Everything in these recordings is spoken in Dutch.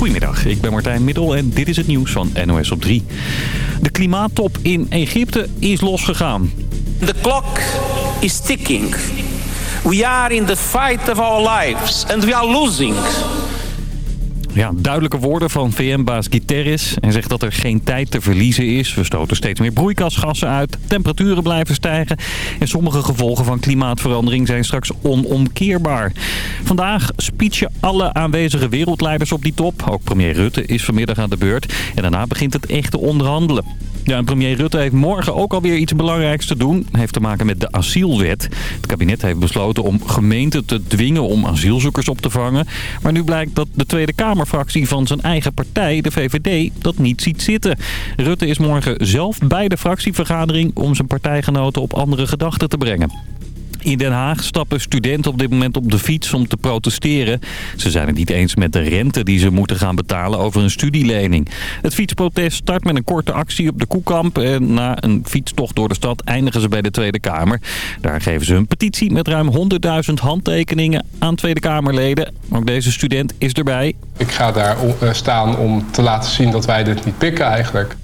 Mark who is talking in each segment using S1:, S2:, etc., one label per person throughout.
S1: Goedemiddag, ik ben Martijn Middel en dit is het nieuws van NOS op 3. De klimaattop in Egypte is losgegaan.
S2: The clock is ticking. We are in the fight of our lives and we are losing.
S1: Ja, duidelijke woorden van VN-baas Guterres. Hij zegt dat er geen tijd te verliezen is. We stoten steeds meer broeikasgassen uit. Temperaturen blijven stijgen. En sommige gevolgen van klimaatverandering zijn straks onomkeerbaar. Vandaag speechen alle aanwezige wereldleiders op die top. Ook premier Rutte is vanmiddag aan de beurt. En daarna begint het echte onderhandelen. Ja, en premier Rutte heeft morgen ook alweer iets belangrijks te doen. Het heeft te maken met de asielwet. Het kabinet heeft besloten om gemeenten te dwingen om asielzoekers op te vangen. Maar nu blijkt dat de Tweede Kamerfractie van zijn eigen partij, de VVD, dat niet ziet zitten. Rutte is morgen zelf bij de fractievergadering om zijn partijgenoten op andere gedachten te brengen. In Den Haag stappen studenten op dit moment op de fiets om te protesteren. Ze zijn het niet eens met de rente die ze moeten gaan betalen over een studielening. Het fietsprotest start met een korte actie op de Koekamp. En na een fietstocht door de stad eindigen ze bij de Tweede Kamer. Daar geven ze een petitie met ruim 100.000 handtekeningen aan Tweede Kamerleden. Ook deze student is erbij.
S3: Ik ga daar eh, staan om te laten zien dat wij dit niet pikken eigenlijk.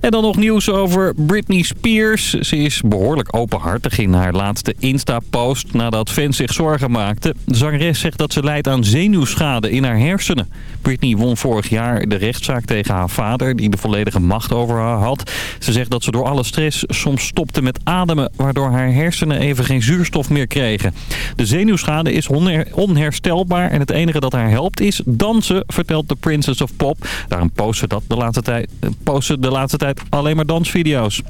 S1: En dan nog nieuws over Britney Spears. Ze is behoorlijk openhartig in haar laatste Insta-post nadat fans zich zorgen maakten. De zangeres zegt dat ze lijdt aan zenuwschade in haar hersenen. Britney won vorig jaar de rechtszaak tegen haar vader die de volledige macht over haar had. Ze zegt dat ze door alle stress soms stopte met ademen waardoor haar hersenen even geen zuurstof meer kregen. De zenuwschade is onherstelbaar en het enige dat haar helpt is dansen, vertelt de Princess of Pop. Daarom post ze, dat de laatste tijd, post ze de laatste tijd alleen maar dansvideo's.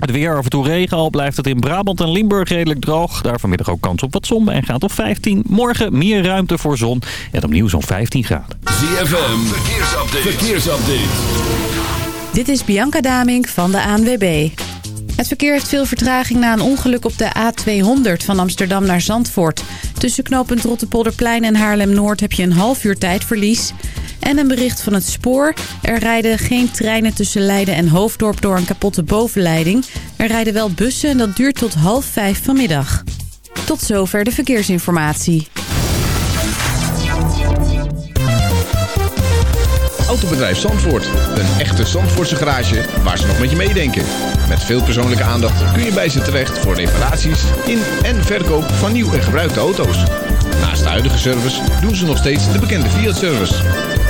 S1: Het weer af en toe regen, al blijft het in Brabant en Limburg redelijk droog. Daar vanmiddag ook kans op wat zon en gaat op 15. Morgen meer ruimte voor zon en opnieuw zo'n 15 graden.
S4: ZFM, verkeersupdate. verkeersupdate.
S5: Dit is Bianca Damink van de ANWB. Het verkeer heeft veel vertraging na een ongeluk op de A200 van Amsterdam naar Zandvoort. Tussen knooppunt Rottepolderplein en Haarlem-Noord heb je een half uur tijdverlies... En een bericht van het spoor. Er rijden geen treinen tussen Leiden en Hoofddorp door een kapotte bovenleiding. Er rijden wel bussen en dat duurt tot half vijf vanmiddag. Tot zover de verkeersinformatie.
S6: Autobedrijf Zandvoort. Een echte Zandvoortse garage waar ze nog met je meedenken. Met veel persoonlijke aandacht kun je bij ze terecht voor reparaties in en verkoop van nieuw en gebruikte auto's. Naast de huidige service doen ze nog steeds de bekende Fiat-service.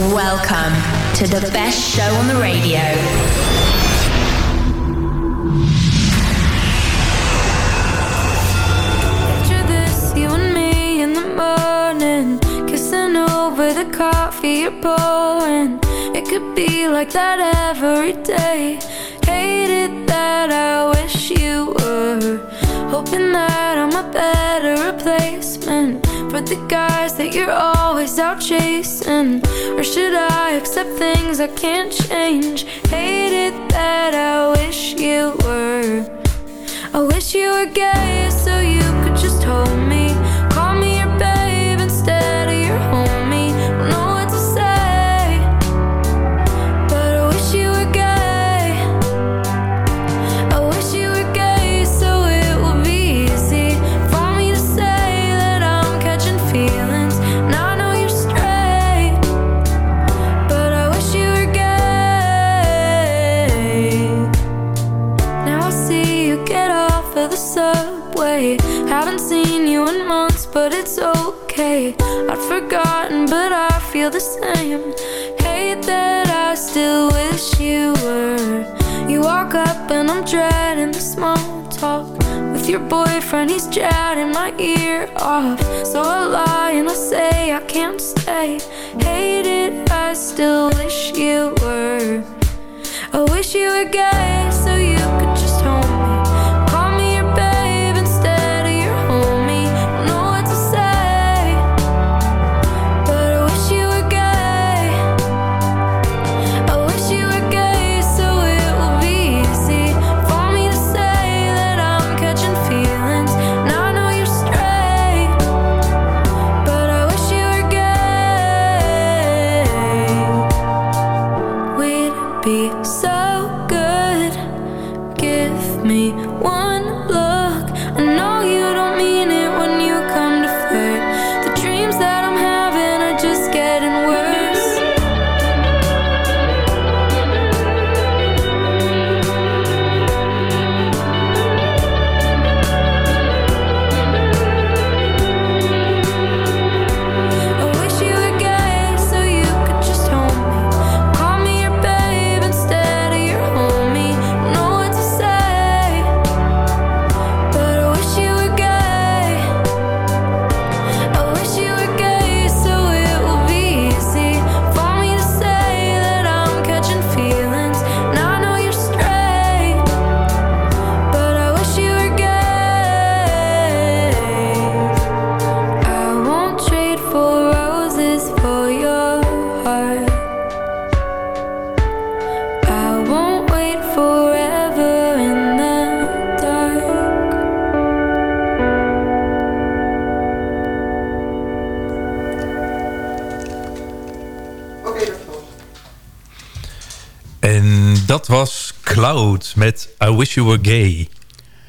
S7: Welcome to the best show on the radio.
S8: Picture this, you and me in the morning, kissing over the coffee you're pouring. It could be like that every day. Hate it that I wish you were. Hoping that I'm a better replacement for the guys that you're always out chasing. Or should I accept things I can't change? Hate it that I wish you were. I wish you were gay so you could just hold me. Forgotten, but I feel the same. Hate that I still wish you were. You walk up and I'm dreading the small talk. With your boyfriend, he's chatting my ear off. So I lie and I say I can't stay. Hate it, I still wish you were. I wish you were gay so you could just hold Wish You Were Gay.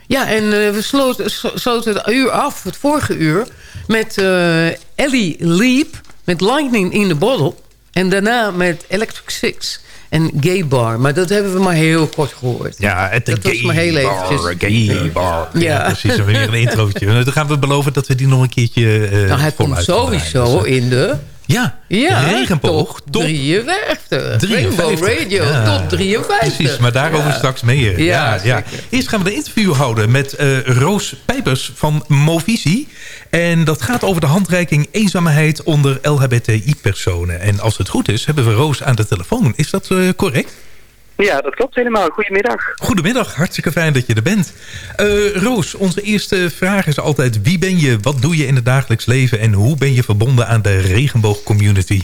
S9: Ja, en eh, we sloten, sloten het uur af, het vorige uur... met eh, Ellie Leap, met Lightning in the Bottle... en daarna met Electric Six en Gay Bar. Maar dat hebben we maar heel kort gehoord.
S10: Ja, het
S9: dat was maar heel
S10: bar,
S9: eventjes.
S10: gay bar. Ja,
S9: Ja.
S10: precies. Weer een introotje. Nou, Dan gaan we beloven dat we die nog een keertje eh
S9: Nou, hij komt sowieso
S10: Dus,
S9: in de...
S10: Ja,
S9: Ja,
S10: regenboog
S9: top 53. Rainbow
S10: 53.
S9: Radio,
S10: Ja,
S9: top 53.
S10: Precies, maar daarover
S9: Ja.
S10: straks meer.
S9: Ja,
S10: Ja, Eerst gaan we een interview houden met eh, Roos Pijpers van Movisie. En dat gaat over de handreiking eenzaamheid onder LHBTI-personen. En als het goed is, hebben we Roos aan de telefoon. Is dat eh, correct?
S11: Ja, dat klopt helemaal. Goedemiddag.
S10: Goedemiddag, hartstikke fijn dat je er bent. Eh, Roos, onze eerste vraag is altijd... wie ben je, wat doe je in het dagelijks leven... en hoe ben je verbonden aan de regenboogcommunity?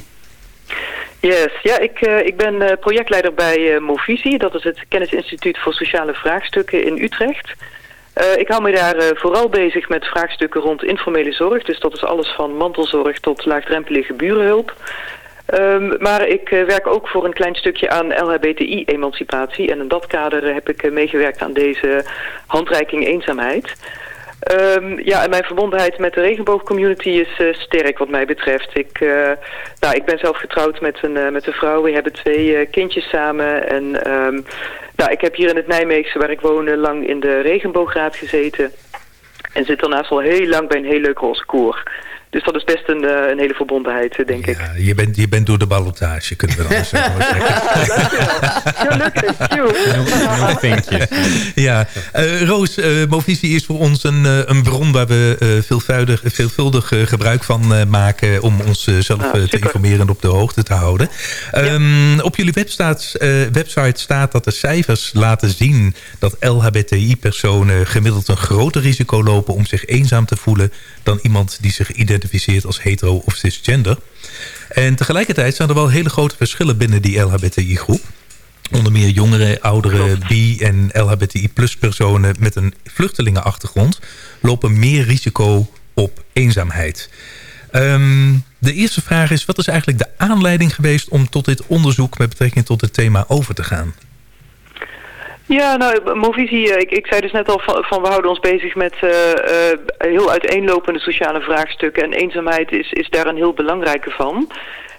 S11: Yes, ja, ik, eh, ik ben eh, projectleider bij eh Movisie. Dat is het Kennisinstituut voor Sociale Vraagstukken in Utrecht. Ik hou me daar vooral bezig met vraagstukken rond informele zorg. Dus dat is alles van mantelzorg tot laagdrempelige burenhulp. Ehm, maar ik eh, werk ook voor een klein stukje aan LHBTI-emancipatie. En in dat kader heb ik eh, meegewerkt aan deze handreiking eenzaamheid. Ehm, ja, en mijn verbondenheid met de regenboogcommunity is eh, sterk wat mij betreft. Ik, nou, ik ben zelf getrouwd met een, met een vrouw. We hebben twee kindjes samen. En ehm, nou, ik heb hier in het Nijmeegse, waar ik woon, lang in de regenboograad gezeten. En zit daarnaast al heel lang bij een heel leuk roze koor. Dus dat is best een, eh, een hele verbondenheid, eh, denk ik.
S10: Ja, je, bent, je bent door de ballotage, kunnen we dan eens zeggen. Ja, eh, Roos, eh Movisie is voor ons een, eh, een bron waar we eh, veelvuldig, veelvuldig eh, gebruik van maken om ons eh, zelf eh, te informeren en op de hoogte te houden. Ehm, Op jullie website, eh, website staat dat de cijfers laten zien dat LHBTI-personen gemiddeld een groter risico lopen om zich eenzaam te voelen dan iemand die zich identificeert als hetero of cisgender. En tegelijkertijd zijn er wel hele grote verschillen binnen die LHBTI-groep. Onder meer jongeren, ouderen, bi- en LHBTI-plus-personen met een vluchtelingenachtergrond... lopen meer risico op eenzaamheid. Ehm, de eerste vraag is, wat is eigenlijk de aanleiding geweest... om tot dit onderzoek met betrekking tot het thema over te gaan?
S11: Ja, nou, Movisie, eh, ik, ik zei dus net al van, we houden ons bezig met eh, eh, heel uiteenlopende sociale vraagstukken. En eenzaamheid is, is daar een heel belangrijke van.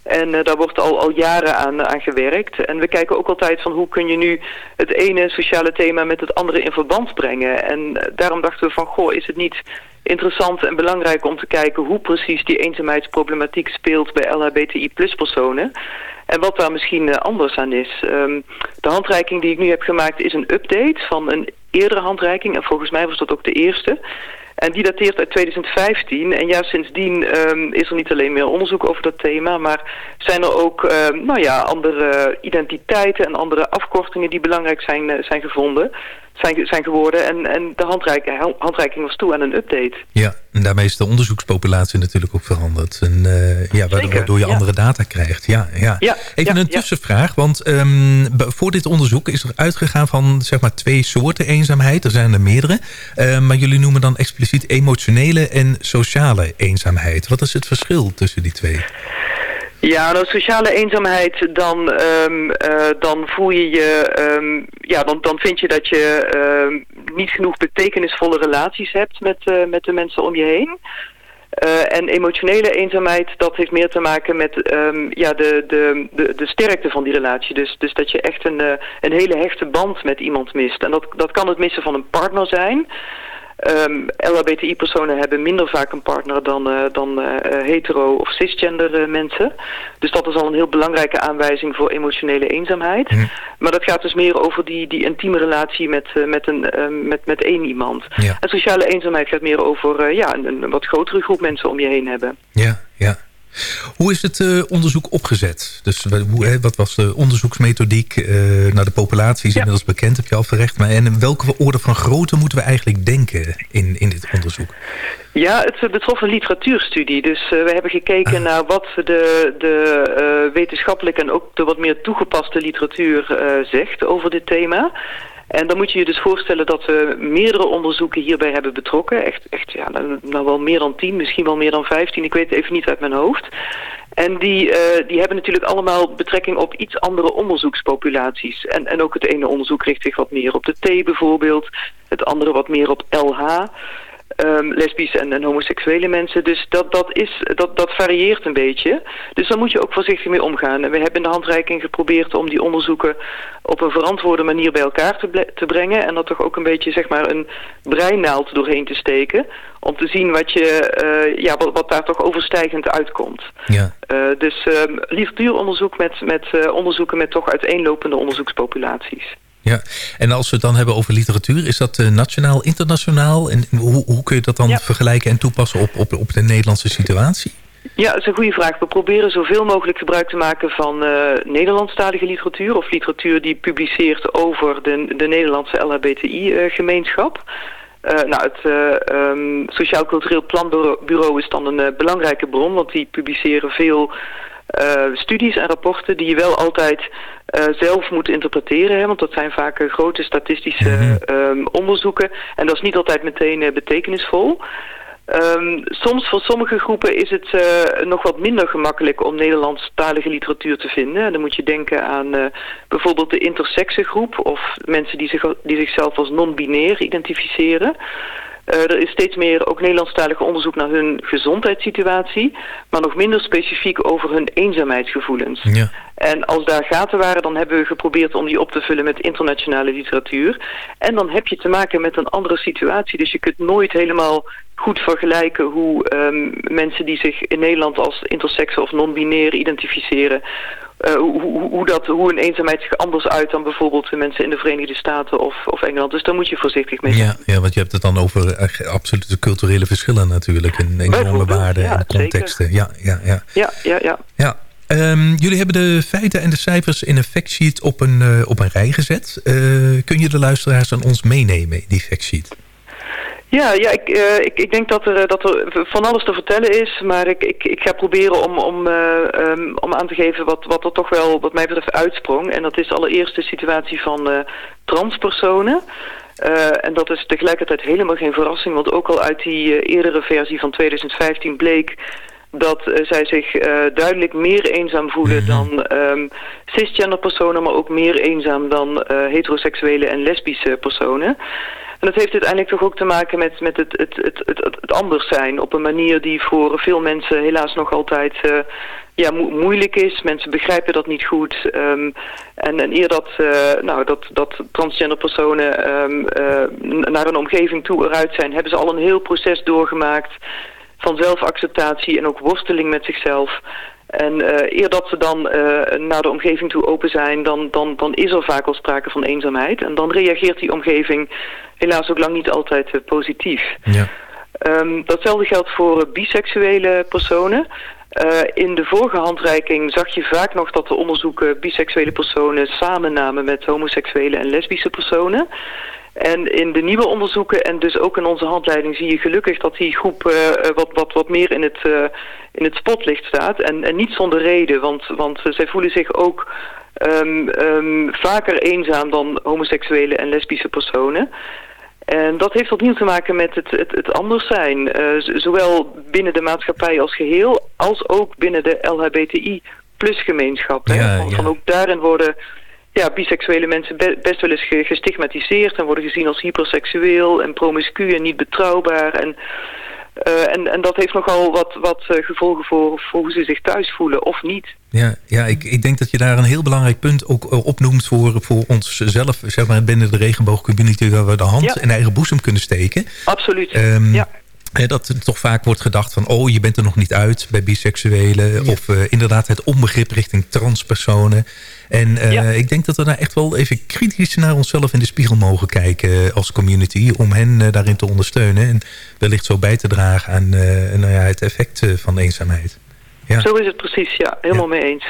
S11: En daar wordt al, al jaren aan, aan gewerkt. En we kijken ook altijd van hoe kun je nu het ene sociale thema met het andere in verband brengen. En daarom dachten we van, goh, is het niet interessant en belangrijk om te kijken hoe precies die eenzaamheidsproblematiek speelt bij LHBTI plus personen. En wat daar misschien anders aan is. Ehm, de handreiking die ik nu heb gemaakt is een update van een eerdere handreiking. En volgens mij was dat ook de eerste. En die dateert uit 2015. En ja, sindsdien um, is er niet alleen meer onderzoek over dat thema... maar zijn er ook um, nou ja, andere identiteiten en andere afkortingen... die belangrijk zijn, uh, zijn gevonden zijn, zijn geworden. En, en de handreiking, handreiking was toe aan een update.
S10: Ja, en daarmee is de onderzoekspopulatie natuurlijk ook veranderd. En, uh, ja, waardoor je ja. andere data krijgt. Ja, ja.
S11: ja
S10: Even
S11: ja,
S10: een tussenvraag. Want um, voor dit onderzoek is er uitgegaan van zeg maar, twee soorten eenzaamheid. Er zijn er meerdere. Uh, maar jullie noemen dan expliciet emotionele en sociale eenzaamheid. Wat is het verschil tussen die twee?
S11: Ja, nou, sociale eenzaamheid, dan, um, uh, dan voel je je, um, ja, dan, dan vind je dat je um, niet genoeg betekenisvolle relaties hebt met, uh, met de mensen om je heen. Uh, en emotionele eenzaamheid, dat heeft meer te maken met ja, de, de, de, de sterkte van die relatie. Dus, dus dat je echt een, een hele hechte band met iemand mist. En dat, dat kan het missen van een partner zijn. Um, LHBTI-personen hebben minder vaak een partner dan, uh, dan uh, hetero- of cisgender uh, mensen. Dus dat is al een heel belangrijke aanwijzing voor emotionele eenzaamheid. Mm. Maar dat gaat dus meer over die, die intieme relatie met, met, een, met, met één iemand.
S10: Ja.
S11: En sociale eenzaamheid gaat meer over ja, een, een wat grotere groep mensen om je heen hebben.
S10: Ja, ja. Hoe is het uh, onderzoek opgezet? Dus hoe, hè, wat was de onderzoeksmethodiek? Uh, nou, de populatie is ja. inmiddels bekend, heb je al verrecht. Maar en in welke orde van grootte moeten we eigenlijk denken in, in dit onderzoek?
S11: Ja, het betrof een literatuurstudie. Dus uh, we hebben gekeken ah. naar wat de, de wetenschappelijke en ook de wat meer toegepaste literatuur zegt over dit thema. En dan moet je je dus voorstellen dat we meerdere onderzoeken hierbij hebben betrokken. Echt, echt ja, nou, nou wel meer dan tien, misschien wel meer dan vijftien. Ik weet het even niet uit mijn hoofd. En die, uh, die hebben natuurlijk allemaal betrekking op iets andere onderzoekspopulaties. En, en ook het ene onderzoek richt zich wat meer op de T bijvoorbeeld. Het andere wat meer op LH. Um, lesbische en, en, homoseksuele mensen. Dus dat, dat, is, dat, dat varieert een beetje. Dus daar moet je ook voorzichtig mee omgaan. En we hebben in de handreiking geprobeerd om die onderzoeken op een verantwoorde manier bij elkaar te, te brengen. En dat toch ook een beetje zeg maar een breinaald doorheen te steken. Om te zien wat, je, uh, ja, wat, wat daar toch overstijgend uitkomt.
S10: Ja.
S11: Uh, dus um, literatuuronderzoek met, met uh, onderzoeken met toch uiteenlopende onderzoekspopulaties.
S10: Ja, en als we het dan hebben over literatuur, is dat uh, nationaal, internationaal? En hoe, hoe kun je dat dan ja. vergelijken en toepassen op, op, op de Nederlandse situatie?
S11: Ja, dat is een goede vraag. We proberen zoveel mogelijk gebruik te maken van uh, Nederlandstalige literatuur... of literatuur die publiceert over de, de Nederlandse LHBTI-gemeenschap. Uh, nou, het uh, um, Sociaal Cultureel Planbureau is dan een belangrijke bron... want die publiceren veel studies en rapporten die je wel altijd uh, zelf moet interpreteren. Hè, want dat zijn vaak uh, grote statistische mm -hmm. um, onderzoeken. En dat is niet altijd meteen betekenisvol. Um, soms voor sommige groepen is het nog wat minder gemakkelijk om Nederlandstalige literatuur te vinden. En dan moet je denken aan bijvoorbeeld de intersexengroep of mensen die, zich, die zichzelf als non-binair identificeren. Uh, er is steeds meer ook Nederlandstalige onderzoek naar hun gezondheidssituatie, maar nog minder specifiek over hun eenzaamheidsgevoelens.
S10: Ja.
S11: En als daar gaten waren, dan hebben we geprobeerd om die op te vullen met internationale literatuur. En dan heb je te maken met een andere situatie. Dus je kunt nooit helemaal goed vergelijken hoe um, mensen die zich in Nederland als intersex of non-binair identificeren... Uh, hoe, hoe, dat, hoe een eenzaamheid zich anders uit dan bijvoorbeeld de mensen in de Verenigde Staten of, of Engeland. Dus daar moet je voorzichtig mee zijn.
S10: Ja, ja, want je hebt het dan over absolute culturele verschillen natuurlijk. En enorme waarden
S11: ja,
S10: en contexten. Ja, ja, ja.
S11: Ja, ja, ja.
S10: ja. Um, jullie hebben de feiten en de cijfers in een factsheet op een, uh, op een rij gezet. Uh, kun je de luisteraars aan ons meenemen in die factsheet?
S11: Ja, ja ik, uh, ik, ik denk dat er, dat er van alles te vertellen is. Maar ik, ik, ik ga proberen om, om, uh, um, om aan te geven wat, wat er toch wel wat mij betreft uitsprong. En dat is allereerst de situatie van uh, transpersonen. En dat is tegelijkertijd helemaal geen verrassing. Want ook al uit die eerdere versie van 2015 bleek dat uh, zij zich uh, duidelijk meer eenzaam voelen dan um, cisgender personen, maar ook meer eenzaam dan uh, heteroseksuele en lesbische personen. En dat heeft uiteindelijk toch ook te maken met, met het, het, het, het, het anders zijn. Op een manier die voor veel mensen helaas nog altijd uh, ja, mo moeilijk is. Mensen begrijpen dat niet goed. Um, en, en eer dat, uh, nou, dat, dat transgender personen um, uh, naar een omgeving toe eruit zijn... hebben ze al een heel proces doorgemaakt van zelfacceptatie en ook worsteling met zichzelf... En uh, eer dat ze dan uh, naar de omgeving toe open zijn, dan, dan, dan is er vaak al sprake van eenzaamheid. En dan reageert die omgeving helaas ook lang niet altijd uh, positief. Ja. Um, datzelfde geldt voor biseksuele personen. in de vorige handreiking zag je vaak nog dat de onderzoeken biseksuele personen samen namen met homoseksuele en lesbische personen. En in de nieuwe onderzoeken en dus ook in onze handleiding zie je gelukkig dat die groep uh, wat, wat, wat meer in het, uh, in het spotlicht staat. En, en niet zonder reden, want, want zij voelen zich ook um, um, vaker eenzaam dan homoseksuele en lesbische personen. En dat heeft opnieuw te maken met het, het, het anders zijn. Uh, zowel binnen de maatschappij als geheel, als ook binnen de LHBTI plus gemeenschap. Ja, ja. Van ook daarin worden ja, biseksuele mensen best wel eens gestigmatiseerd en worden gezien als hyperseksueel en promiscu en niet betrouwbaar. En, uh, en, en dat heeft nogal wat, wat uh, gevolgen voor, voor hoe ze zich thuis voelen of niet.
S10: Ja, ja ik, ik denk dat je daar een heel belangrijk punt ook uh, opnoemt voor, voor onszelf, zeg maar, binnen de regenboogcommunity, waar we de hand ja. in eigen boezem kunnen steken.
S11: Absoluut, um, ja.
S10: Dat er toch vaak wordt gedacht van... oh, je bent er nog niet uit bij biseksuelen. Ja. Of uh, inderdaad het onbegrip richting transpersonen. En uh, ja. ik denk dat we daar echt wel even kritisch naar onszelf in de spiegel mogen kijken als community. Om hen uh, daarin te ondersteunen. En wellicht zo bij te dragen aan nou ja, het effect van eenzaamheid.
S11: Ja. Zo is het precies, ja. Helemaal mee eens.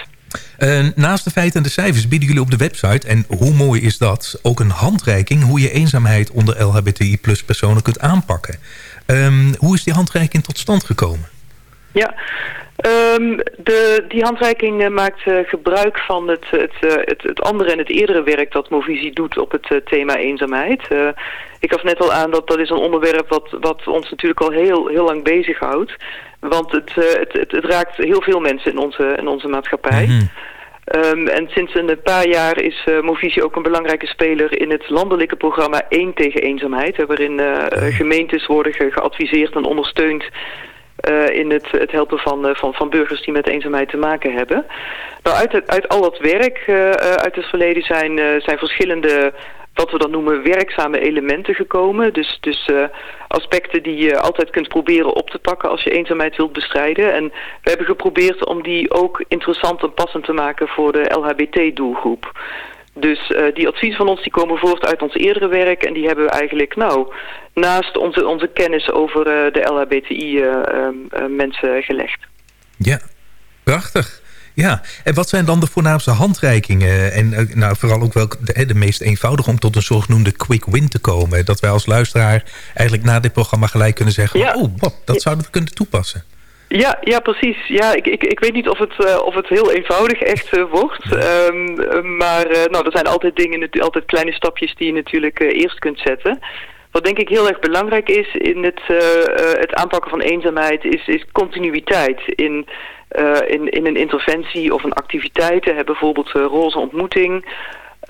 S10: Naast de feiten en de cijfers bieden jullie op de website... en hoe mooi is dat, ook een handreiking... hoe je eenzaamheid onder LHBTI plus personen kunt aanpakken. Um, hoe is die handreiking tot stand gekomen?
S11: Ja, um, de, die handreiking uh, maakt uh, gebruik van het, het, uh, het, het, andere en het eerdere werk dat Movisie doet op het thema eenzaamheid. ik gaf net al aan dat dat is een onderwerp wat, wat ons natuurlijk al heel, heel lang bezighoudt. Want het, het, het, het, raakt heel veel mensen in onze, in onze maatschappij. Mm -hmm. Um, en sinds een paar jaar is uh, Movisie ook een belangrijke speler in het landelijke programma 1 tegen eenzaamheid. Waarin uh, gemeentes worden ge geadviseerd en ondersteund uh, in het, het helpen van, van, van burgers die met eenzaamheid te maken hebben. Nou, uit, uit al dat werk uit het verleden zijn, zijn verschillende wat we dan noemen werkzame elementen gekomen. Dus, dus aspecten die je altijd kunt proberen op te pakken als je eenzaamheid wilt bestrijden. En we hebben geprobeerd om die ook interessant en passend te maken voor de LHBT-doelgroep. Dus uh, die adviezen van ons die komen voort uit ons eerdere werk en die hebben we eigenlijk nou naast onze, onze kennis over uh, de LHBTI-mensen gelegd.
S10: Ja, prachtig. Ja, en wat zijn dan de voornaamste handreikingen? En eh, nou, vooral ook wel de, de meest eenvoudige om tot een zogenoemde quick win te komen. Dat wij als luisteraar eigenlijk na dit programma gelijk kunnen zeggen... Ja. oh, wat, dat zouden we kunnen toepassen.
S11: Ja, ja, precies. Ja, ik, ik, ik weet niet of het, uh, of het heel eenvoudig echt uh, wordt. Um, maar uh, nou, er zijn altijd dingen, altijd kleine stapjes die je natuurlijk eerst kunt zetten. Wat denk ik heel erg belangrijk is in het, het aanpakken van eenzaamheid... is, is continuïteit in in, in een interventie of een activiteit. Hè, bijvoorbeeld roze ontmoeting.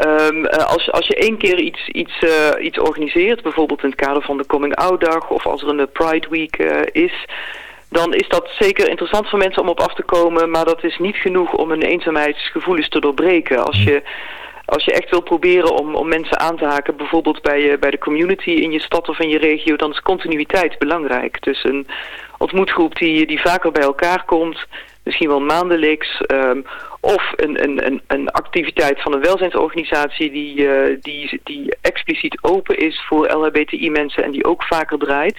S11: Um, uh, als, als je één keer iets, iets, iets organiseert, bijvoorbeeld in het kader van de Coming Out Dag of als er een Pride Week is, dan is dat zeker interessant voor mensen om op af te komen, maar dat is niet genoeg om hun eenzaamheidsgevoelens te doorbreken. Als je, als je echt wil proberen om, om mensen aan te haken, bijvoorbeeld bij, bij de community in je stad of in je regio, dan is continuïteit belangrijk. Dus een ontmoetgroep die, die vaker bij elkaar komt, misschien wel maandelijks. Um, of een, een, een, een, activiteit van een welzijnsorganisatie die, uh, die, die expliciet open is voor LHBTI-mensen en die ook vaker draait.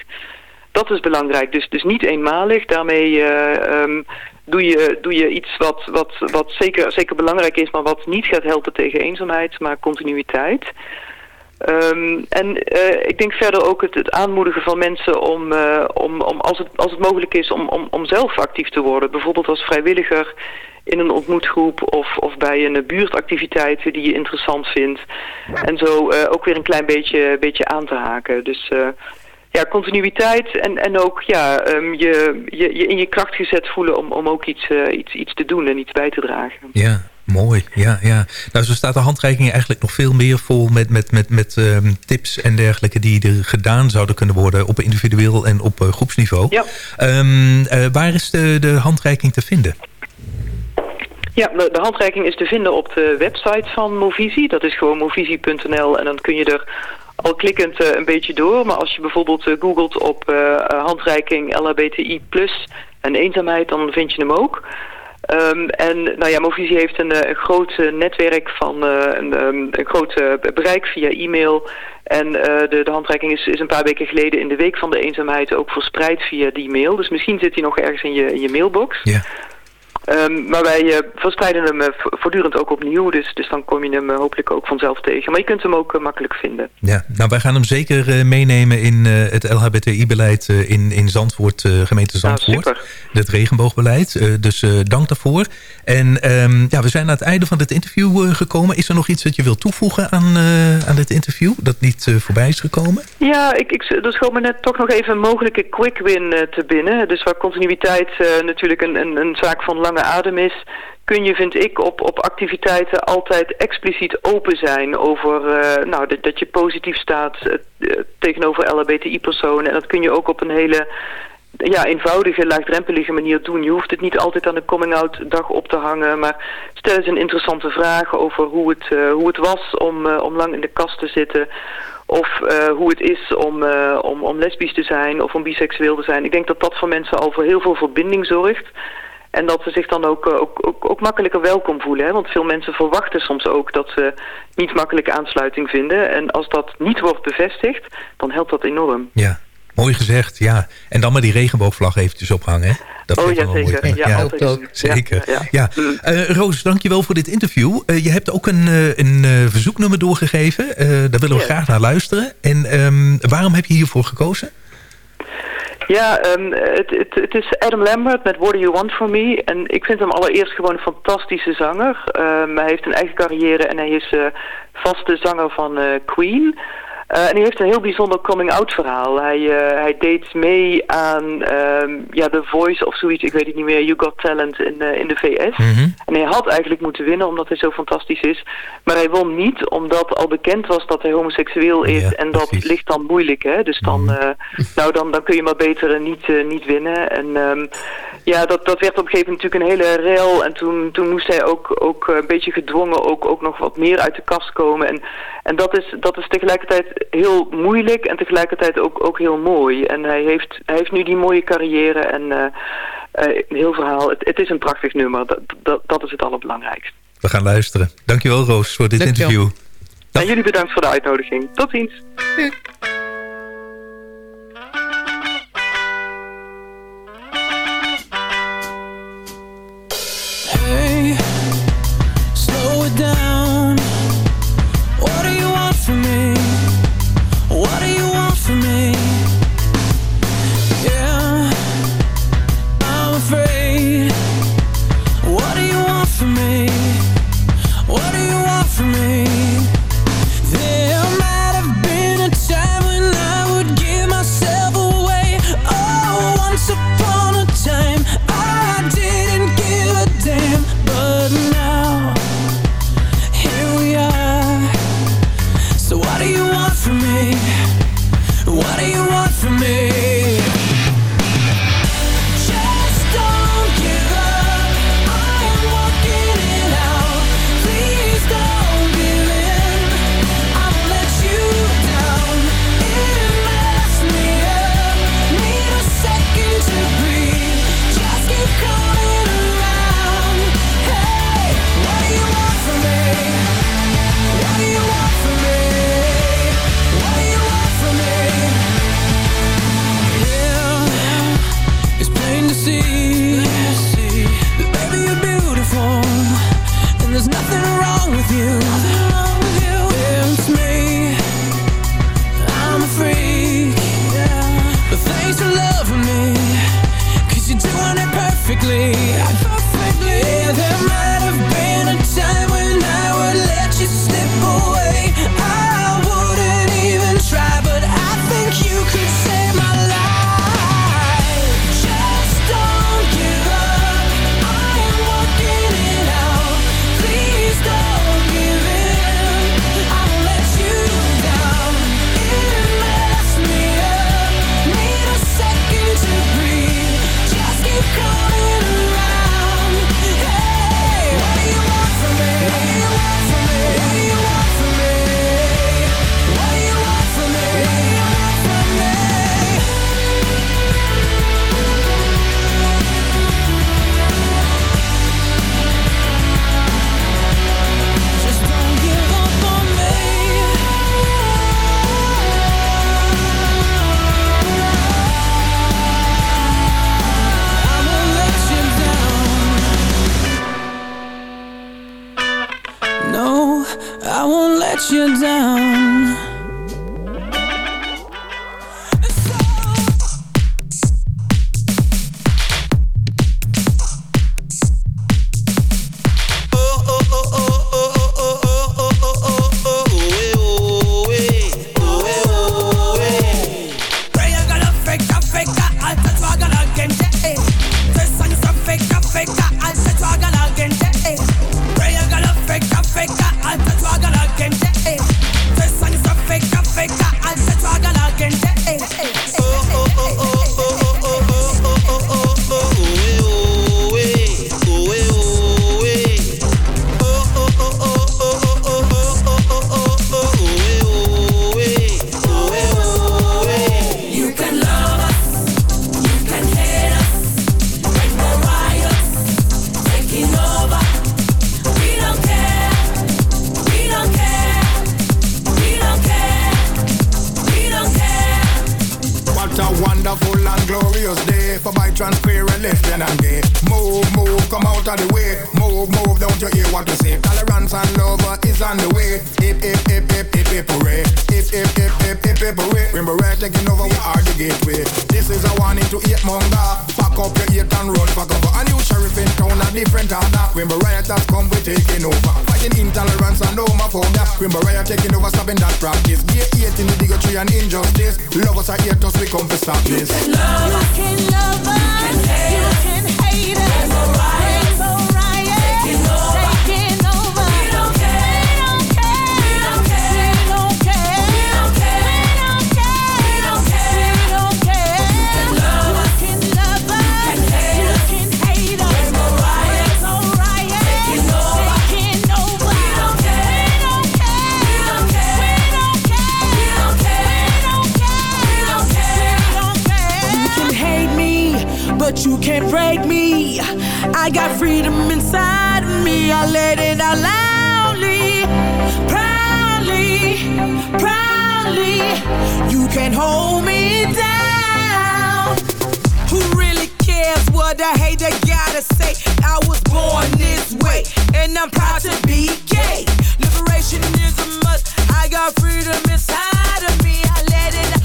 S11: Dat is belangrijk. Dus, dus niet eenmalig. Daarmee uh, um, doe, je, doe je iets wat, wat, wat zeker, zeker belangrijk is, maar wat niet gaat helpen tegen eenzaamheid, maar continuïteit. Um, en uh, ik denk verder ook het, het aanmoedigen van mensen om, uh, om, om als, het, als het mogelijk is om, om, om zelf actief te worden. Bijvoorbeeld als vrijwilliger in een ontmoetgroep of, of bij een buurtactiviteit die je interessant vindt. En zo ook weer een klein beetje, beetje aan te haken. Dus ja, continuïteit en, en ook ja, um, je, je, je in je kracht gezet voelen om, om ook iets, iets, iets te doen en iets bij te dragen.
S10: Ja, Mooi, ja, ja. Nou, zo staat de handreiking eigenlijk nog veel meer vol met, met, met, met um, tips en dergelijke die er gedaan zouden kunnen worden op individueel en op uh, groepsniveau.
S11: Ja.
S10: Um, uh, waar is de, de handreiking te vinden?
S11: Ja, de, de handreiking is te vinden op de website van Movisie. Dat is gewoon movisie.nl en dan kun je er al klikkend uh, een beetje door. Maar als je bijvoorbeeld uh, googelt op uh, handreiking LHBTI plus en eenzaamheid, dan vind je hem ook. Um, en nou ja, Movisie heeft een, een groot netwerk van een, een groot bereik via e-mail. En de, de handreiking is, is een paar weken geleden in de Week van de Eenzaamheid ook verspreid via die mail. Dus misschien zit hij nog ergens in je, in je mailbox.
S10: Ja.
S11: Um, maar wij uh, verspreiden hem uh, voortdurend ook opnieuw. Dus, dus dan kom je hem uh, hopelijk ook vanzelf tegen. Maar je kunt hem ook makkelijk vinden.
S10: Ja, nou wij gaan hem zeker meenemen in het LHBTI-beleid in, in Zandvoort, gemeente Zandvoort.
S11: Nou,
S10: het regenboogbeleid. dus dank daarvoor. En um, ja, we zijn aan het einde van dit interview gekomen. Is er nog iets dat je wilt toevoegen aan, aan dit interview? Dat niet voorbij is gekomen?
S11: Ja, ik, ik, er schoot me net toch nog even een mogelijke quick win te binnen. Dus waar continuïteit natuurlijk een, een, een zaak van lange adem is, kun je, vind ik, op, op activiteiten altijd expliciet open zijn over uh, nou, dat, dat je positief staat uh, tegenover LHBTI-personen. En dat kun je ook op een hele ja, eenvoudige, laagdrempelige manier doen. Je hoeft het niet altijd aan de coming-out dag op te hangen, maar stel eens een interessante vraag over hoe het, uh, hoe het was om, om lang in de kast te zitten. Of hoe het is om, om, om lesbisch te zijn of om biseksueel te zijn. Ik denk dat dat voor mensen al voor heel veel verbinding zorgt. En dat ze zich dan ook, ook, ook, ook, makkelijker welkom voelen. Hè? Want veel mensen verwachten soms ook dat ze niet makkelijke aansluiting vinden. En als dat niet wordt bevestigd, dan helpt dat enorm.
S10: Ja, mooi gezegd. Ja. En dan maar die regenboogvlag eventjes ophangen. Dat
S11: oh ja, zeker.
S10: Ja,
S11: ja,
S10: altijd ook. Zeker. Ja, ja. ja. Uh, Roos, dankjewel voor dit interview. Uh, je hebt ook een, uh, een verzoeknummer doorgegeven. daar willen we graag naar luisteren. En um, waarom heb je hiervoor gekozen?
S11: Ja, um, het, het, is Adam Lambert met What Do You Want From Me. En ik vind hem allereerst gewoon een fantastische zanger. Um, hij heeft een eigen carrière en hij is uh, vaste zanger van uh, Queen. Uh, en hij heeft een heel bijzonder coming-out verhaal. Hij, uh, hij deed mee aan um, ja, The Voice of zoiets, ik weet het niet meer, You Got Talent in, uh, in de VS.
S10: Mm -hmm.
S11: En hij had eigenlijk moeten winnen omdat hij zo fantastisch is. Maar hij won niet omdat al bekend was dat hij homoseksueel is. Ja, en dat precies. ligt dan moeilijk. Hè? Dus dan, mm -hmm. nou, dan, dan kun je maar beter niet, niet winnen. En um, ja, dat, dat werd op een gegeven moment natuurlijk een hele rel. En toen, toen moest hij ook, ook een beetje gedwongen ook, ook nog wat meer uit de kast komen. En, en dat, is, dat is tegelijkertijd heel moeilijk en tegelijkertijd ook, ook heel mooi. En hij heeft, hij heeft nu die mooie carrière en uh, uh, heel verhaal. Het, het, is een prachtig nummer. Dat, dat, dat is het allerbelangrijkste.
S10: We gaan luisteren. Dankjewel Roos voor dit
S11: Dankjewel.
S10: interview.
S11: En jullie bedankt voor de uitnodiging. Tot ziens.
S8: transparent and
S12: lesbian and gay. Move, move, come out of the way. Move, move, don't you hear what we say? Tolerance and love is on the way. Hip, hip, hip, hip, hip, hip, hooray. Hip, hip, hip, hip, hip, hip, hooray. Remember, we're taking over, we are the gateway. This is a warning to hate monger. Pack up your hate and run for cover. A new sheriff in town, a different order. Remember, rioters come, we taking over. Fighting intolerance and homophobia. Remember, riot taking over, stopping that practice. Be hating the bigotry and injustice. Love us or hate us, we come to stop this.
S13: Love you can love us, you can hate us.
S14: Can't break me. I got freedom inside of me. I let it out loudly, proudly, proudly. You can't hold me down. Who really cares what a hater gotta say? I was born this way, and I'm proud to be gay. Liberation is a must. I got freedom inside of me. I let it out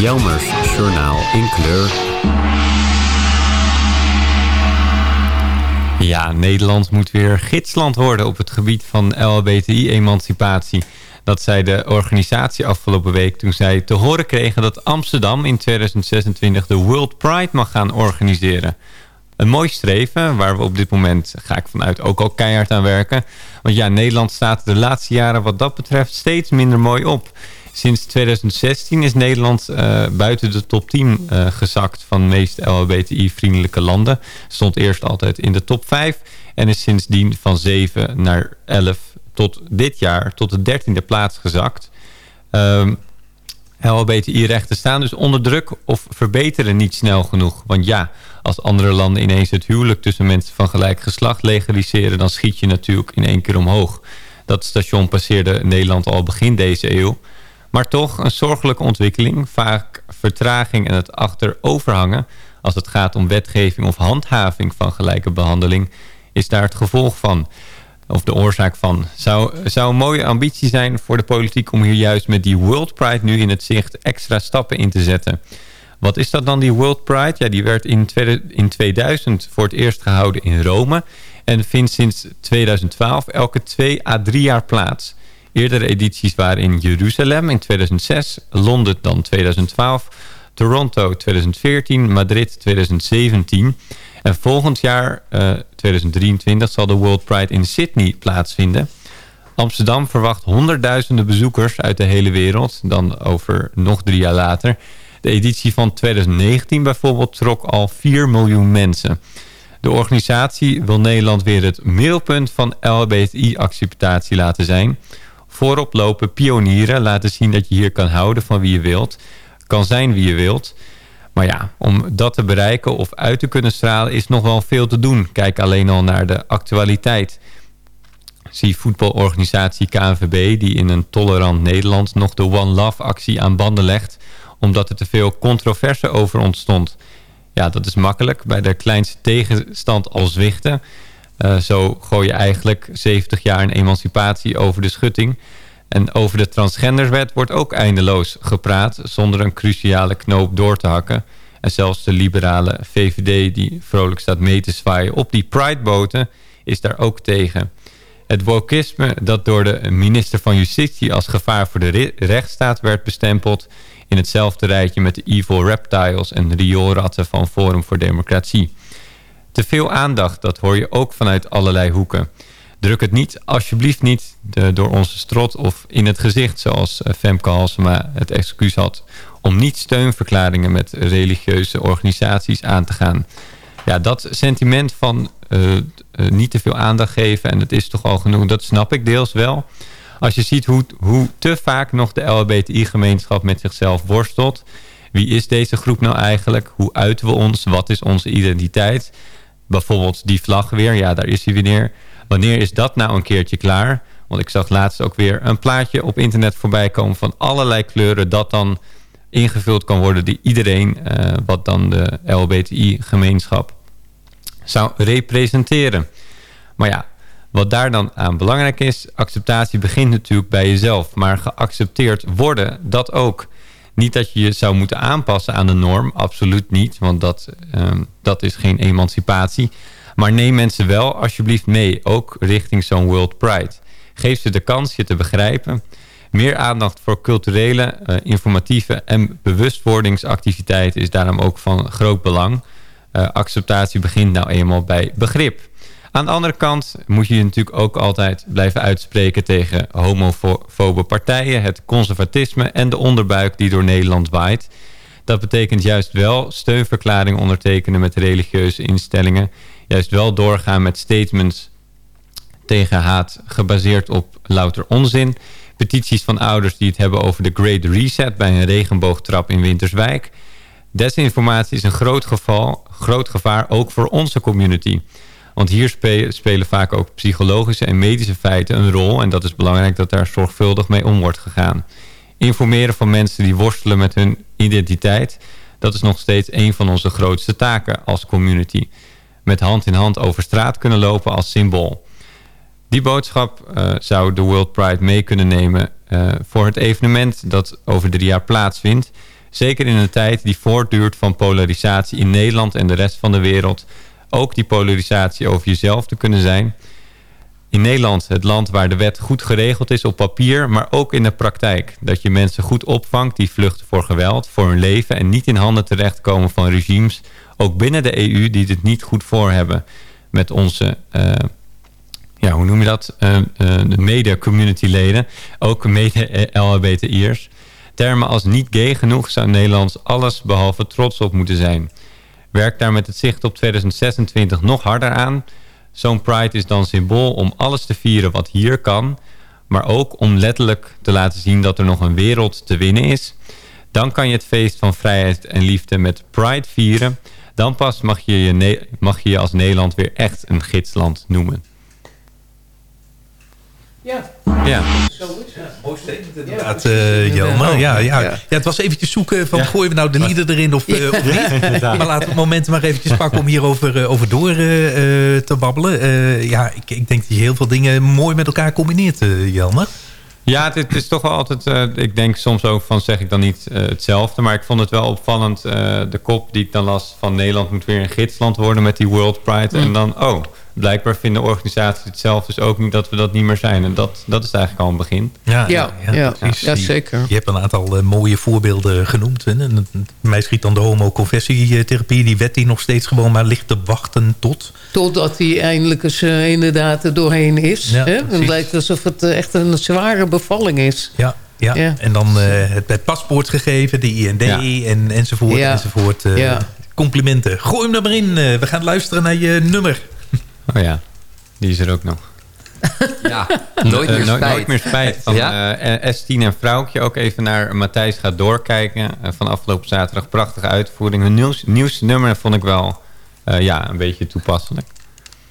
S15: Jelmers Journaal in kleur. Ja, Nederland moet weer gidsland worden op het gebied van LHBTI-emancipatie. Dat zei de organisatie afgelopen week toen zij te horen kregen dat Amsterdam in 2026 de World Pride mag gaan organiseren. Een mooi streven waar we op dit moment, ga ik vanuit, ook al keihard aan werken. Want ja, Nederland staat de laatste jaren wat dat betreft steeds minder mooi op. Sinds 2016 is Nederland uh, buiten de top 10 uh, gezakt van de meest LHBTI-vriendelijke landen. Stond eerst altijd in de top 5 en is sindsdien van 7 naar 11 tot dit jaar tot de 13e plaats gezakt. Um, LHBTI-rechten staan dus onder druk of verbeteren niet snel genoeg. Want ja, als andere landen ineens het huwelijk tussen mensen van gelijk geslacht legaliseren... dan schiet je natuurlijk in één keer omhoog. Dat station passeerde Nederland al begin deze eeuw. Maar toch een zorgelijke ontwikkeling, vaak vertraging en het achteroverhangen... als het gaat om wetgeving of handhaving van gelijke behandeling... is daar het gevolg van of de oorzaak van. Zou, zou een mooie ambitie zijn voor de politiek om hier juist met die World Pride nu in het zicht extra stappen in te zetten. Wat is dat dan, die World Pride? Ja, die werd in, in 2000 voor het eerst gehouden in Rome en vindt sinds 2012 elke twee à drie jaar plaats. Eerdere edities waren in Jeruzalem in 2006, Londen dan 2012, Toronto 2014, Madrid 2017... En volgend jaar, uh, 2023, zal de World Pride in Sydney plaatsvinden. Amsterdam verwacht honderdduizenden bezoekers uit de hele wereld. Dan over nog drie jaar later. De editie van 2019 bijvoorbeeld trok al 4 miljoen mensen. De organisatie wil Nederland weer het middelpunt van LHBTI-acceptatie laten zijn. Voorop lopen pionieren laten zien dat je hier kan houden van wie je wilt. Kan zijn wie je wilt. Maar ja, om dat te bereiken of uit te kunnen stralen is nog wel veel te doen. Kijk alleen al naar de actualiteit. Zie voetbalorganisatie KNVB die in een tolerant Nederland nog de One Love actie aan banden legt. Omdat er te veel controverse over ontstond. Ja, dat is makkelijk. Bij de kleinste tegenstand al zwichten. Uh, zo gooi je eigenlijk 70 jaar een emancipatie over de schutting. En over de transgenderswet wordt ook eindeloos gepraat... zonder een cruciale knoop door te hakken. En zelfs de liberale VVD die vrolijk staat mee te zwaaien op die Pride-boten... is daar ook tegen. Het wokisme dat door de minister van Justitie... als gevaar voor de rechtsstaat werd bestempeld... in hetzelfde rijtje met de evil reptiles en rioolratten van Forum voor Democratie. Te veel aandacht, dat hoor je ook vanuit allerlei hoeken... Druk het niet, alsjeblieft niet, de, door onze strot of in het gezicht... zoals uh, Femke Halsema het excuus had... om niet steunverklaringen met religieuze organisaties aan te gaan. Ja, dat sentiment van uh, uh, niet te veel aandacht geven... en het is toch al genoeg, dat snap ik deels wel. Als je ziet hoe, hoe te vaak nog de LHBTI-gemeenschap met zichzelf worstelt... wie is deze groep nou eigenlijk? Hoe uiten we ons? Wat is onze identiteit? Bijvoorbeeld die vlag weer, ja, daar is hij weer... Wanneer is dat nou een keertje klaar? Want ik zag laatst ook weer een plaatje op internet voorbij komen... van allerlei kleuren dat dan ingevuld kan worden... die iedereen, uh, wat dan de LBTI-gemeenschap zou representeren. Maar ja, wat daar dan aan belangrijk is... acceptatie begint natuurlijk bij jezelf. Maar geaccepteerd worden, dat ook. Niet dat je je zou moeten aanpassen aan de norm. Absoluut niet, want dat, um, dat is geen emancipatie... Maar neem mensen wel alsjeblieft mee, ook richting zo'n World Pride. Geef ze de kans je te begrijpen. Meer aandacht voor culturele, uh, informatieve en bewustwordingsactiviteiten is daarom ook van groot belang. Uh, acceptatie begint nou eenmaal bij begrip. Aan de andere kant moet je je natuurlijk ook altijd blijven uitspreken tegen homofobe partijen, het conservatisme en de onderbuik die door Nederland waait. Dat betekent juist wel steunverklaring ondertekenen met religieuze instellingen juist wel doorgaan met statements tegen haat gebaseerd op louter onzin. Petities van ouders die het hebben over de Great Reset bij een regenboogtrap in Winterswijk. Desinformatie is een groot, geval, groot gevaar ook voor onze community. Want hier spelen, vaak ook psychologische en medische feiten een rol. En dat is belangrijk dat daar zorgvuldig mee om wordt gegaan. Informeren van mensen die worstelen met hun identiteit... dat is nog steeds een van onze grootste taken als community met hand in hand over straat kunnen lopen als symbool. Die boodschap uh, zou de World Pride mee kunnen nemen uh, voor het evenement dat over drie jaar plaatsvindt. Zeker in een tijd die voortduurt van polarisatie in Nederland en de rest van de wereld. Ook die polarisatie over jezelf te kunnen zijn. In Nederland, het land waar de wet goed geregeld is op papier, maar ook in de praktijk. Dat je mensen goed opvangt die vluchten voor geweld, voor hun leven en niet in handen terechtkomen van regimes, ook binnen de EU, die het niet goed voor hebben met onze, uh, ja, hoe noem je dat, uh, uh, de mede-community leden, ook mede-LHBTI'ers. Termen als niet gay genoeg zou Nederlands alles behalve trots op moeten zijn. Werk daar met het zicht op 2026 nog harder aan. Zo'n Pride is dan symbool om alles te vieren wat hier kan... maar ook om letterlijk te laten zien dat er nog een wereld te winnen is. Dan kan je het feest van vrijheid en liefde met Pride vieren. Dan pas mag je je, mag je, je als Nederland weer echt een gidsland noemen.
S9: Ja.
S15: Ja.
S9: Zo is het.
S10: Mooi statement inderdaad, uh, Jelmer. Ja, ja. Ja. het was eventjes zoeken van gooien we nou de lieder erin of, uh, of niet. maar laten we het moment maar eventjes pakken om hierover uh, over door te babbelen. ja, ik, ik, denk dat je heel veel dingen mooi met elkaar combineert, Jelmer.
S15: Ja, het, het, is toch wel altijd... ik denk soms ook van zeg ik dan niet hetzelfde. Maar ik vond het wel opvallend. de kop die ik dan las van Nederland moet weer een gidsland worden met die World Pride. Mm. En dan, oh blijkbaar vinden organisaties hetzelfde dus ook niet dat we dat niet meer zijn. En dat, dat is eigenlijk al een begin.
S9: Ja, ja, ja, ja, ja zeker.
S10: Je hebt een aantal uh, mooie voorbeelden genoemd. Hè? En, mij schiet dan de homoconversietherapie. Die wet die nog steeds gewoon maar ligt te wachten tot...
S9: Totdat die eindelijk eens uh, inderdaad er doorheen is. Ja, hè? Het lijkt alsof het uh, echt een zware bevalling is.
S10: Ja, ja. ja. en dan het, het paspoort gegeven, de IND en, enzovoort. enzovoort. Complimenten. Gooi hem er maar in. we gaan luisteren naar je nummer.
S15: Oh ja, die is er ook nog.
S16: ja, nooit meer spijt.
S15: nooit meer spijt. Van ja? uh, S10 en Vrouwtje ook even naar Matthijs gaat doorkijken. Uh, van afgelopen zaterdag prachtige uitvoering. Hun nieuws, nieuwste nummer vond ik wel uh, ja, een beetje toepasselijk.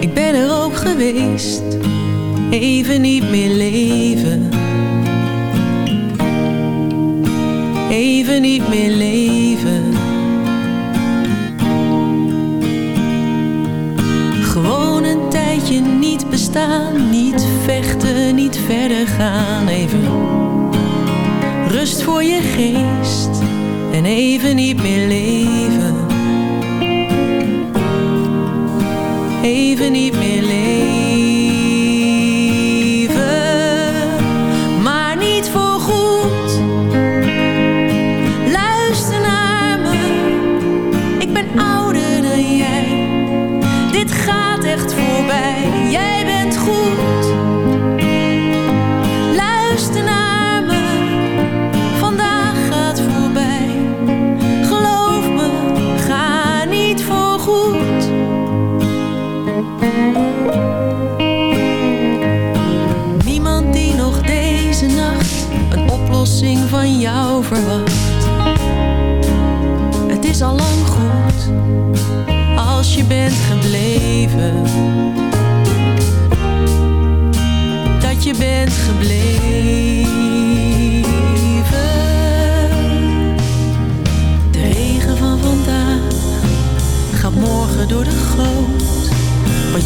S8: Ik ben
S13: er ook geweest, even niet meer leven. Even niet meer leven. Gewoon een tijdje niet bestaan, niet vechten, niet verder gaan. Even rust voor je geest en even niet meer leven. Even niet meer leven,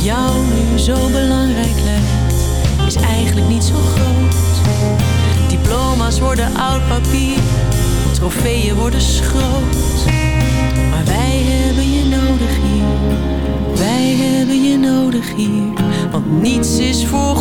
S13: jou nu zo belangrijk lijkt, is eigenlijk niet zo groot. Diploma's worden oud papier, trofeeën worden schroot. Maar wij hebben je nodig hier, wij hebben je nodig hier, want niets is voor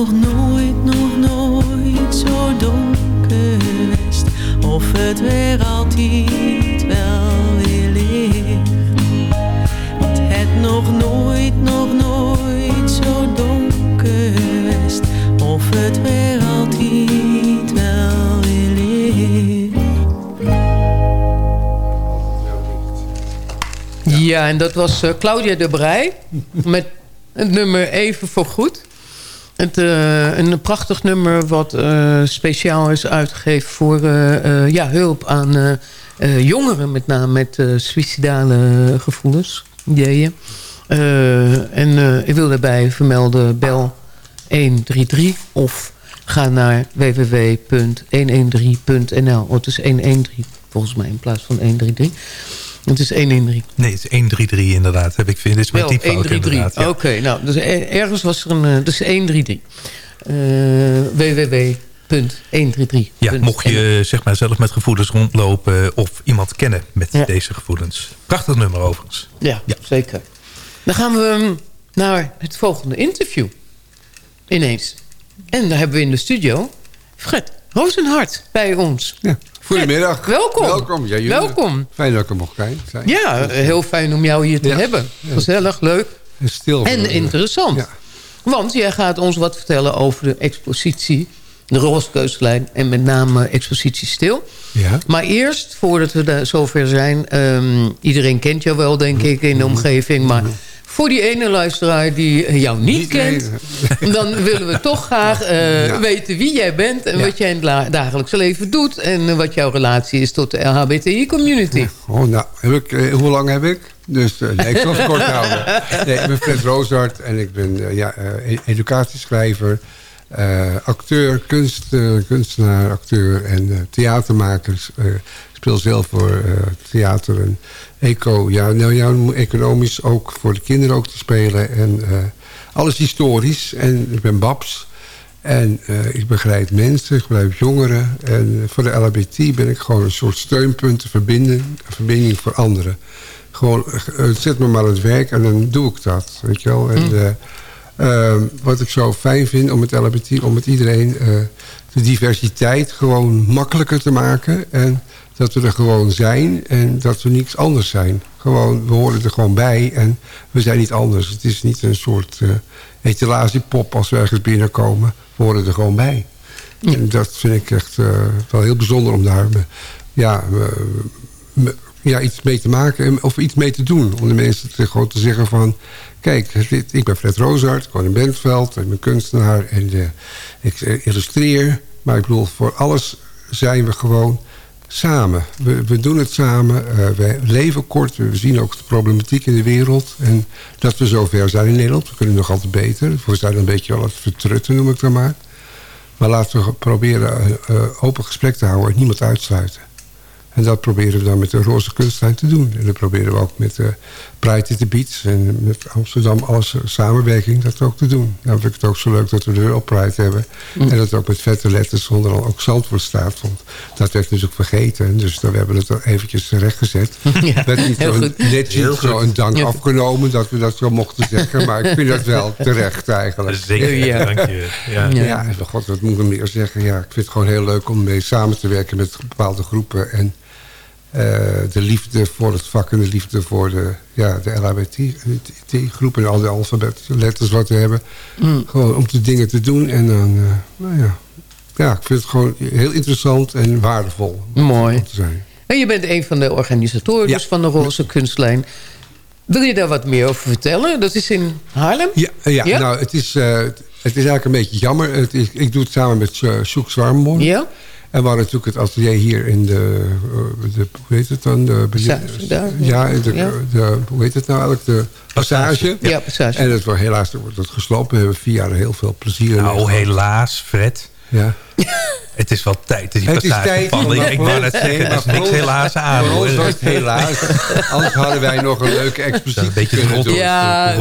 S13: nog nooit, nog nooit zo donker wist. Of het weer altijd wel weer licht. Het het nog nooit, nog nooit zo donker wist. Of het weer altijd wel weer licht.
S9: Ja, en dat was eh, Claudia de Brij met het nummer Even voor Goed. Eh, een prachtig nummer wat eh, speciaal is uitgegeven voor eh, ja, hulp aan jongeren... met name met suïcidale gevoelens, ideeën. En ik wil daarbij vermelden bel 133 of ga naar www.113.nl. Oh, het is 113 volgens mij in plaats van 133. Het is 113.
S10: Nee, het is 133 inderdaad. Heb ik vind. Dit is mijn
S9: Wel,
S10: typfout
S9: 133.
S10: inderdaad. ja.
S9: Oké, nou, dus er- ergens was er een... eh, Dus 133. Eh www.133.
S10: Ja, mocht je zeg maar, zelf met gevoelens rondlopen... of iemand kennen met
S9: Ja.
S10: deze gevoelens. Prachtig nummer overigens.
S9: Ja, zeker. Dan gaan we mm, naar het volgende interview. Ineens. En daar hebben we in de studio... Fred Rozenhart bij ons. Ja.
S17: Goedemiddag.
S9: welkom.
S17: Welkom. Ja,
S9: Welkom.
S17: Fijn dat ik er mocht zijn. zijn.
S9: Ja, heel fijn om jou hier te hebben. Gezellig, leuk.
S17: Stil.
S9: En interessant. Want jij gaat ons wat vertellen over de expositie... de Roskeuslijn en met name expositie Stil.
S17: Ja.
S9: Maar eerst, voordat we daar zover zijn... ehm, iedereen kent jou wel, denk ik, in de omgeving... maar voor die ene luisteraar die jou niet, kent... dan willen we toch graag eh, weten wie jij bent... en wat jij in het dagelijkse leven doet... en eh, wat jouw relatie is tot de LHBTI-community.
S17: Oh, nou, heb ik, eh, hoe lang heb ik? Dus eh, nee, ik zal het kort houden. Nee, ik ben Fred Roosart en ik ben eh, ja, eh, e- educatieschrijver, eh, acteur, kunst, eh, kunstenaar, acteur en eh, theatermaker. Eh, ik speel zelf voor eh, theater en eco. Ja, nou ja, om economisch ook voor de kinderen ook te spelen. En eh, alles historisch. En ik ben Babs. En eh, ik begeleid mensen, ik begeleid jongeren. En voor de LHBT ben ik gewoon een soort steunpunt, een verbinding, een verbinding voor anderen. Gewoon, eh, zet me maar aan het werk en dan doe ik dat, weet je wel. En, eh, eh, wat ik zo fijn vind om met LHBT, om met iedereen de diversiteit gewoon makkelijker te maken. En dat we er gewoon zijn en dat we niets anders zijn. Gewoon, we horen er gewoon bij en we zijn niet anders. Het is niet een soort eh etalagepop als we ergens binnenkomen. We horen er gewoon bij. En dat vind ik echt eh, wel heel bijzonder om daar me- ja, me- me ja, iets mee te maken of iets mee te doen. Om de mensen te, gewoon te zeggen van... Kijk, dit, ik ben Fred Rozart, ik woon in Bentveld. Ik ben kunstenaar en eh, ik eh, illustreer. Maar ik bedoel, voor alles zijn we gewoon samen. We, doen het samen. eh, we leven kort. We zien ook de problematiek in de wereld. En dat we zover zijn in Nederland. We kunnen nog altijd beter. We zijn een beetje al het vertrutten, noem ik dan maar. Maar laten we proberen eh, open gesprek te houden en niemand uitsluiten. En dat proberen we dan met de Roze Kunstlijn te doen. En dat proberen we ook met uh, Pride at the Beach en met Amsterdam alles eh, samenwerking dat ook te doen. Nou vind ik het ook zo leuk dat we de World Pride hebben.
S9: Mm.
S17: En dat ook met vette letters zonder dan ook Zandvoort staat. Want dat werd dus ook vergeten. Dus dan hebben we het er eventjes rechtgezet.
S9: Ja,
S17: werd niet
S9: heel
S17: zo
S9: goed.
S17: netjes
S9: Heel
S17: zo
S9: goed.
S17: een dank
S9: Ja.
S17: afgenomen dat we dat zo mochten zeggen. Maar ik vind dat wel terecht eigenlijk.
S10: Zeker, Ja. dank je. Ja.
S17: Ja,
S10: Ja.
S17: en god, wat moet ik meer zeggen? Ja, ik vind het gewoon heel leuk om mee samen te werken met bepaalde groepen. En de liefde voor het vak en de liefde voor de, ja, de LHBT-groep en al die alfabetletters wat we hebben.
S9: Mm.
S17: Gewoon om de dingen te doen. En dan, eh, nou ja. ja, ik vind het gewoon heel interessant en waardevol.
S9: Mooi.
S17: om te zijn.
S9: En je bent een van de organisatoren dus van de Roze Kunstlijn. Wil je daar wat meer over vertellen? Dat is in Haarlem?
S17: Ja, ja,
S9: Ja?
S17: nou, het is, eh, het is eigenlijk een beetje jammer. Het is, ik doe het samen met uh, Zwarmborn.
S9: Ja?
S17: En we hadden natuurlijk het atelier hier in de, eh, de hoe heet het dan? De,
S9: Passage daar?
S17: ja, in de,
S9: Ja.
S17: De, hoe heet het nou eigenlijk? De passage.
S9: Ja, Passage.
S17: En het wordt helaas wordt het geslopen. We hebben vier jaar heel veel plezier in
S10: Nou, helaas, Fred.
S17: Ja.
S10: Het is wel tijd die
S17: Het is
S10: passage
S17: tijd.
S10: Ik wou net zeggen, er is niks
S17: voor
S10: helaas aan.
S17: Voor ons
S10: hoor.
S17: was het helaas. Anders hadden wij nog een leuke expositie
S10: een beetje
S17: kunnen doen.
S9: Ja,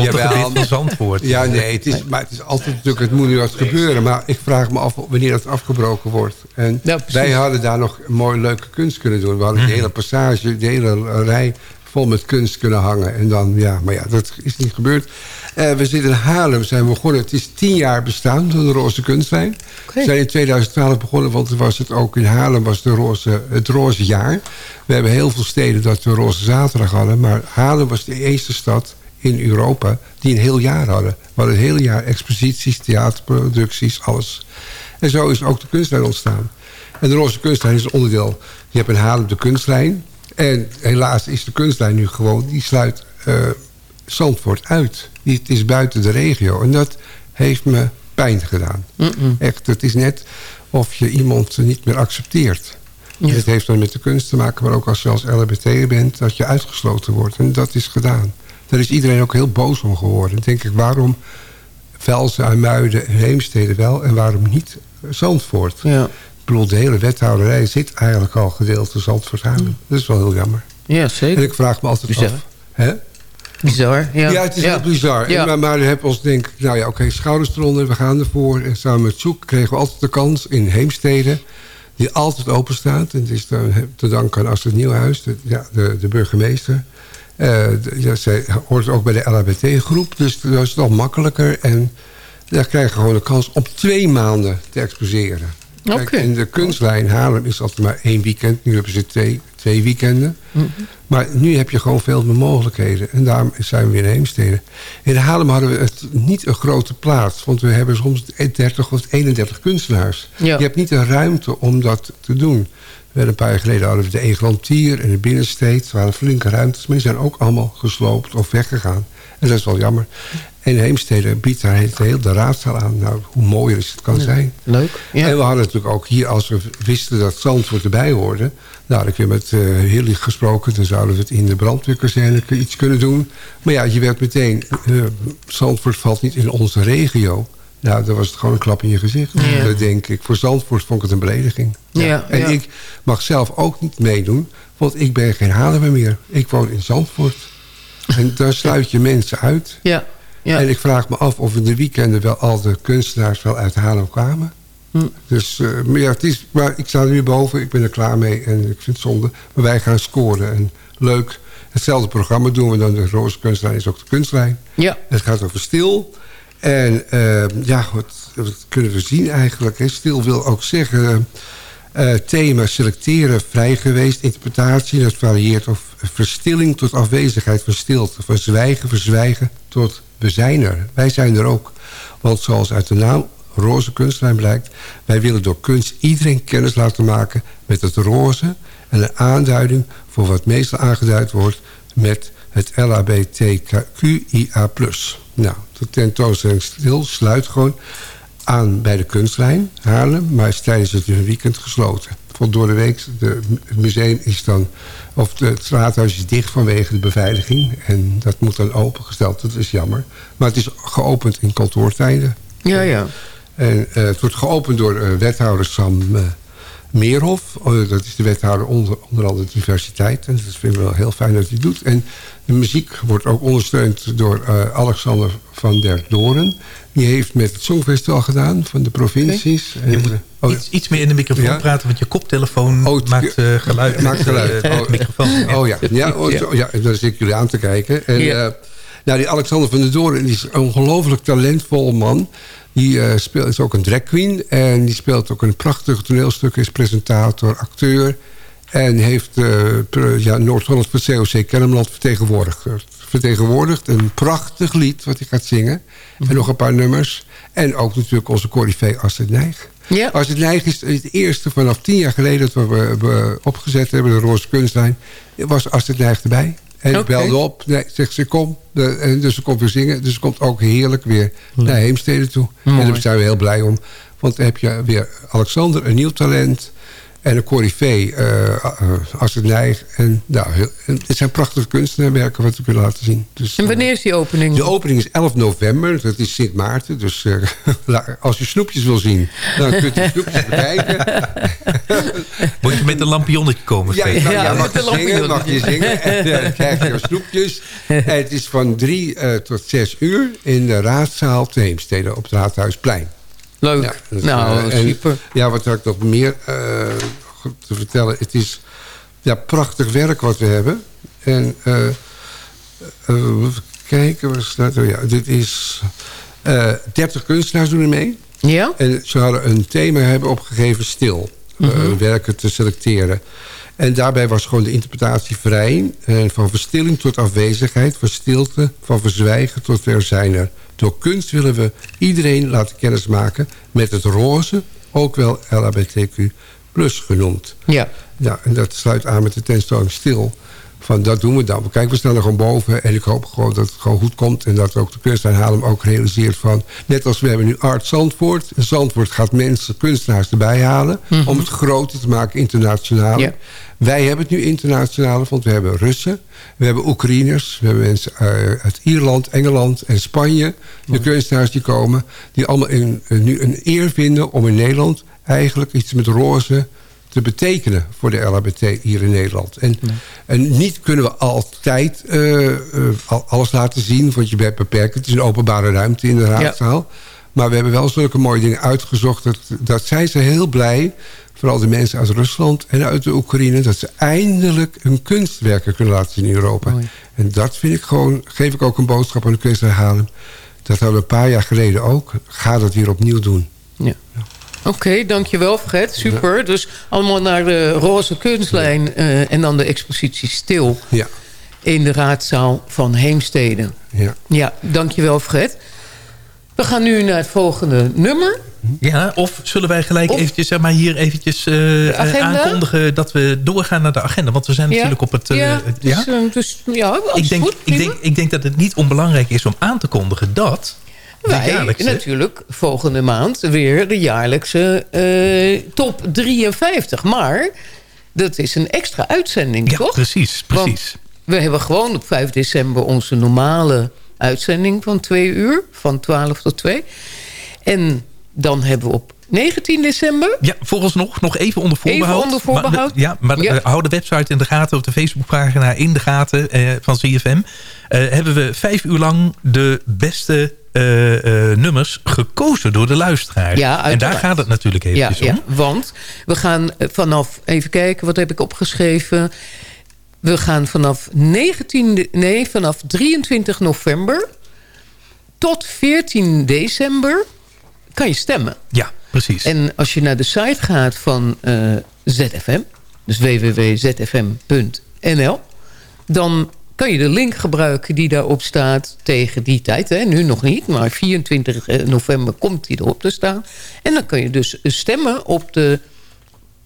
S10: van Zandvoort.
S17: Ja, nee, het is, maar het is altijd natuurlijk, het moet nu wat gebeuren. Maar ik vraag me af wanneer dat afgebroken wordt. En
S9: Ja,
S17: wij hadden daar nog een mooie leuke kunst kunnen doen. We hadden de hele passage, de hele rij vol met kunst kunnen hangen. En dan, ja, maar ja, dat is niet gebeurd. Eh, we zitten in Haarlem, zijn begonnen. Het is tien jaar bestaan van de Roze Kunstlijn. We zijn in 2012 begonnen, want toen was het ook in Haarlem was de roze, het roze jaar. We hebben heel veel steden dat we roze zaterdag hadden. Maar Haarlem was de eerste stad in Europa die een heel jaar hadden. We hadden het hele jaar exposities, theaterproducties, alles. En zo is ook de kunstlijn ontstaan. En de Roze Kunstlijn is een onderdeel. Je hebt in Haarlem de kunstlijn. En helaas is de kunstlijn nu gewoon... die sluit eh Zandvoort uit. Het is buiten de regio. En dat heeft me pijn gedaan. Echt, het is net of je iemand niet meer accepteert.
S9: Ja.
S17: Het heeft dan met de kunst te maken... maar ook als je als LHBT bent... dat je uitgesloten wordt. En dat is gedaan. Daar is iedereen ook heel boos om geworden. Dan denk ik, waarom Velzen, Muiden en Heemstede wel... en waarom niet Zandvoort?
S9: Ja.
S17: Ik bedoel, de hele wethouderij zit eigenlijk al gedeelte Zandvoort aan. Dat is wel heel jammer.
S9: Ja,
S17: En
S9: zeker.
S17: ik vraag me altijd af... Hè?
S9: Bizar. Ja,
S17: Ja, het is heel bizar.
S9: Ja.
S17: En, maar, maar dan hebben we ons denk ik, nou ja, oké, schouders eronder, we gaan ervoor. En samen met Zoek kregen we altijd de kans in Heemstede, die altijd open staat. En het is te danken aan Astrid Nieuwhuis, de, ja, de, de burgemeester. De- ja, zij hoort ook bij de LHBT-groep, dus dat is al makkelijker. En daar krijgen we gewoon de kans om twee maanden te exposeren. Kijk, in de kunstlijn Haarlem is altijd maar één weekend. Nu hebben ze twee, twee weekenden. Maar nu heb je gewoon veel meer mogelijkheden. En daarom zijn we weer in Heemstede. In Haarlem hadden we het niet een grote plaats. Want we hebben soms 30 of 31 kunstenaars.
S9: Ja.
S17: Je hebt niet de ruimte om dat te doen. We een paar jaar geleden hadden we de Eglantier en de Binnensteed. Er waren flinke ruimtes. Maar die zijn ook allemaal gesloopt of weggegaan. En dat is wel jammer. En Heemstede biedt daar heel heel de raadzaal aan. Nou, hoe mooier is het kan
S9: Ja.
S17: zijn.
S9: Leuk. Ja.
S17: En we hadden natuurlijk ook hier, als we wisten dat Zandvoort erbij hoorde... nou, ik weer met uh, Hilly gesproken. Dan zouden we het in de brandweerkazerne iets kunnen doen. Maar ja, je werd meteen... Uh, Zandvoort valt niet in onze regio. Nou, dan was het gewoon een klap in je gezicht.
S9: Ja.
S17: Dat denk ik. Voor Zandvoort vond ik het een belediging.
S9: Ja,
S17: En ik mag zelf ook niet meedoen... want ik ben geen Haarlemmer meer. Ik woon in Zandvoort. En daar sluit je mensen uit.
S9: Ja. Ja.
S17: En ik vraag me af of in de weekenden wel al de kunstenaars wel uit Haarlem kwamen.
S9: Hm.
S17: Dus uh, maar ja, het is, maar ik sta nu boven, ik ben er klaar mee en ik vind het zonde. Maar wij gaan scoren en leuk. Hetzelfde programma doen we dan. De Roze Kunstlijn is ook de kunstlijn.
S9: Ja.
S17: Het gaat over stil. En uh, ja, wat, wat, kunnen we zien eigenlijk? Hè? Stil wil ook zeggen... Uh, thema selecteren, vrij geweest, interpretatie. Dat varieert of verstilling tot afwezigheid van stilte. Van zwijgen, verzwijgen tot we zijn er. Wij zijn er ook. Want zoals uit de naam roze kunstlijn blijkt. Wij willen door kunst iedereen kennis laten maken met het roze... en een aanduiding voor wat meestal aangeduid wordt met het LHBTQIA+. Nou, de tentoonstelling stil sluit gewoon aan bij de kunstlijn Haarlem... maar is tijdens het weekend gesloten. Want door de week, de, het museum is dan... of de, het straathuis is dicht vanwege de beveiliging... en dat moet dan opengesteld, dat is jammer. Maar het is geopend in kantoortijden.
S9: Ja, ja.
S17: En eh, het wordt geopend door eh, wethouder Sam Meerhof. Oh, dat is de wethouder onder, onder andere diversiteit. En dat vind ik wel heel fijn dat hij doet. En de muziek wordt ook ondersteund door eh, Alexander van der Doren. Die heeft met het Songfestival gedaan van de provincies.
S10: Je
S17: En,
S10: moet
S17: eh, oh,
S10: iets, iets meer in de microfoon
S17: Ja?
S10: praten, want je koptelefoon maakt eh, geluid.
S17: Maakt geluid.
S10: Eh,
S17: Oh,
S10: de microfoon.
S17: Oh ja, ja, oh, zo- ja daar zit ik jullie aan te kijken. En,
S10: Ja.
S17: eh, nou, die Alexander van der Doorn die is een ongelooflijk talentvol man. Die eh, speelt, is ook een drag queen. En die speelt ook een prachtig toneelstuk. Is presentator, acteur. En heeft per- ja, Noord-Holland voor COC Kennemerland vertegenwoordigd. Vertegenwoordigd. Een prachtig lied wat hij gaat zingen. En nog een paar nummers. En ook natuurlijk onze corifee Astrid Nijg.
S9: Ja.
S17: Astrid Nijg is het eerste vanaf tien jaar geleden... dat we, we opgezet hebben, de Roze Kunstlijn... was Astrid Nijg erbij. En ik belde op. Nee, zegt ze, kom. De- en dus ze komt weer zingen. Dus ze komt ook heerlijk weer naar Heemstede toe.
S9: Mooi.
S17: En daar zijn we heel blij om. Want dan heb je weer Alexander, een nieuw talent... En een corifee, eh uh, Astrid Nijg. En, nou, heel- en het zijn prachtige kunstwerken wat we kunnen laten zien. Dus,
S9: En wanneer is die opening?
S17: de opening is 11 november, dat is Sint Maarten. Dus eh, als je snoepjes wil zien, dan kunt u snoepjes bekijken.
S10: Moet je met een lampionnetje komen?
S17: Ja, ja,
S9: Ja,
S17: mag
S9: met
S17: je zingen, mag je
S9: lampionnetje.
S17: zingen. En eh, dan krijg je snoepjes. En het is van 3 tot 6 uur in de raadzaal te Heemstede op het Raadhuisplein.
S9: Leuk.
S17: Ja, dus,
S9: nou,
S17: eh, en-
S9: super.
S17: Ja, wat had ik nog meer eh, te vertellen? Het is ja, prachtig werk wat we hebben. En eh, eh, even kijken, waar staat er? Ja, dit is... eh 30 kunstenaars doen er mee.
S9: Ja?
S17: En ze hadden een thema hebben opgegeven stil.
S9: Mhm.
S17: werken te selecteren. En daarbij was gewoon de interpretatie vrij. Van verstilling tot afwezigheid. Van stilte, van verzwijgen tot verzijner. Door kunst willen we iedereen laten kennismaken met het roze. Ook wel LHBTQ plus genoemd.
S9: Ja.
S17: Ja, en dat sluit aan met de tentoonstelling stil. Van dat doen we dan. Kijk, we staan er gewoon boven. En ik hoop gewoon dat het gewoon goed komt. En dat ook de kunstenaar Haarlem ook realiseert van... net als we hebben nu Art Zandvoort. Zandvoort gaat mensen, kunstenaars erbij halen... om het groter te maken internationaal. Wij hebben het nu internationaal, want we hebben Russen. We hebben Oekraïners. We hebben mensen eh, uit Ierland, Engeland en Spanje. De kunstenaars die komen. Die allemaal in, nu een eer vinden om in Nederland... eigenlijk iets met roze te betekenen voor de LHBT hier in Nederland. En, en niet kunnen we altijd eh, eh, al- alles laten zien, want je bent beperkt. Het is een openbare ruimte in de raadzaal. Maar we hebben wel zulke mooie dingen uitgezocht. Dat, dat zijn ze heel blij, vooral de mensen uit Rusland en uit de Oekraïne... dat ze eindelijk hun kunstwerken kunnen laten zien in Europa. En dat vind ik gewoon, geef ik ook een boodschap aan de kunstenaar Haarlem. Dat hadden we een paar jaar geleden ook. Ga dat weer opnieuw doen.
S9: Ja. Oké, dankjewel Fred. Super. Dus allemaal naar de Roze Kunstlijn eh, en dan de expositie Stil.
S17: Ja.
S9: In de raadzaal van Heemstede.
S17: Ja.
S9: Ja, dankjewel Fred. We gaan nu naar het volgende nummer.
S10: Ja, of zullen wij gelijk
S9: Of-
S10: eventjes, zeg maar, hier eventjes eh, eh, aankondigen dat we doorgaan naar de agenda? Want we zijn natuurlijk op het...
S9: ja, dus, eh, dus, ja,
S10: ik, denk,
S9: goed.
S10: ik, denk, ik denk dat het niet onbelangrijk is om aan te kondigen dat...
S9: Wij natuurlijk volgende maand weer de jaarlijkse eh, top 53. Maar dat is een extra uitzending,
S10: Ja,
S9: toch?
S10: precies,
S9: Want
S10: precies.
S9: we hebben gewoon op 5 december onze normale uitzending van twee uur. Van 12 tot 2. En dan hebben we op 19 december...
S10: Ja, vooralsnog nog even onder voorbehoud.
S9: Even onder voorbehoud.
S10: Maar, ja, maar
S9: Ja.
S10: eh, hou de website in de gaten, of de Facebookpagina in de gaten eh, van CFM. Eh, hebben we vijf uur lang de beste eh, eh, nummers gekozen door de luisteraar.
S9: Ja,
S10: en daar gaat het natuurlijk
S9: Ja,
S10: eventjes
S9: ja,
S10: om.
S9: want we gaan eh, vanaf... Even kijken, wat heb ik opgeschreven? We gaan vanaf 19... de- Nee, vanaf 23 november tot 14 december kan je stemmen.
S10: Ja, precies.
S9: En als je naar de site gaat van ZFM... dus www.zfm.nl... dan kan je de link gebruiken die daarop staat tegen die tijd. Hè? Nu nog niet, maar 24 november komt die erop te staan. En dan kan je dus stemmen op de,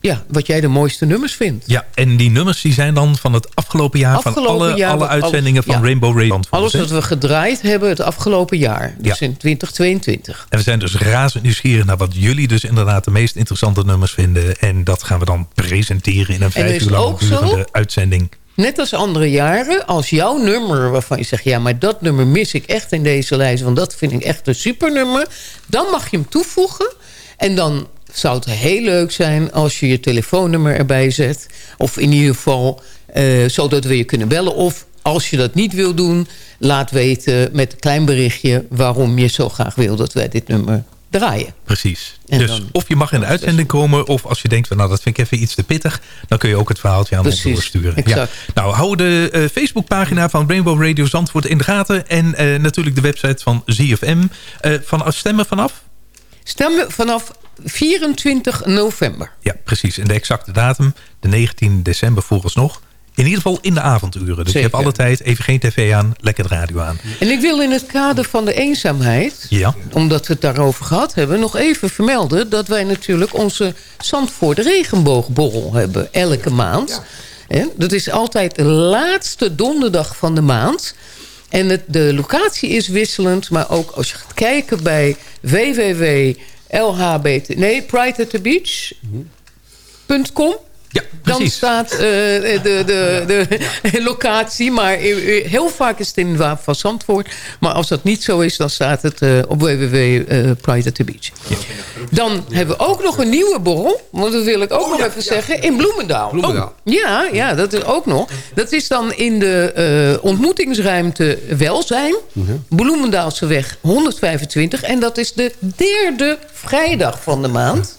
S9: ja, wat jij de mooiste nummers vindt.
S10: Ja, en die nummers die zijn dan van het afgelopen jaar... van alle,
S9: jaar,
S10: alle uitzendingen
S9: alles-
S10: van
S9: ja.
S10: Rainbow Radio Zandvoort,
S9: Alles wat we gedraaid hebben het afgelopen jaar. Dus
S10: Ja.
S9: in 2022.
S10: En we zijn dus razend nieuwsgierig naar wat jullie dus inderdaad de meest interessante nummers vinden. En dat gaan we dan presenteren in een vijf uur lang durende uitzending.
S9: Net als andere jaren, als jouw nummer waarvan je zegt... ja, maar dat nummer mis ik echt in deze lijst... want dat vind ik echt een supernummer... dan mag je hem toevoegen. En dan zou het heel leuk zijn als je je telefoonnummer erbij zet. Of in ieder geval, eh, zodat we je kunnen bellen. Of als je dat niet wil doen, laat weten met een klein berichtje... waarom je zo graag wil dat wij dit nummer draaien.
S10: Precies.
S9: En
S10: dus
S9: dan-
S10: of je mag in de uitzending komen... of als je denkt, van, nou dat vind ik even iets te pittig... dan kun je ook het verhaaltje aan ons doorsturen.
S9: exact.
S10: Nou, hou de eh, Facebookpagina van Rainbow Radio Zandvoort in de gaten... en eh, natuurlijk de website van ZFM. Eh vanaf stemmen vanaf?
S9: Stemmen vanaf 24 november.
S10: Ja, precies. En de exacte datum, de 19 december vooralsnog. In ieder geval in de avonduren. Dus je hebt alle tijd even geen tv aan, lekker de radio aan.
S9: En ik wil in het kader van de eenzaamheid...
S10: Ja.
S9: omdat we het daarover gehad hebben... nog even vermelden dat wij natuurlijk onze Zandvoort regenboogborrel hebben... elke maand. Hè, Dat is altijd de laatste donderdag van de maand. En het, de locatie is wisselend... maar ook als je gaat kijken bij www.lhbt... nee, Pride at the Beach.com...
S10: Ja,
S9: Dan staat eh, de, de, de locatie. Maar eh, heel vaak is het in het Wapen van Zandvoort. Maar als dat niet zo is, dan staat het eh, op www. eh, Pride at the Beach. Dan hebben we ook nog een nieuwe borrel. Want dat wil ik ook nog even zeggen. In Bloemendaal.
S17: Bloemendaal.
S9: Oh, ja, ja, dat is ook nog. Dat is dan in de eh, ontmoetingsruimte Welzijn. Bloemendaalseweg 125. En dat is de derde vrijdag van de maand.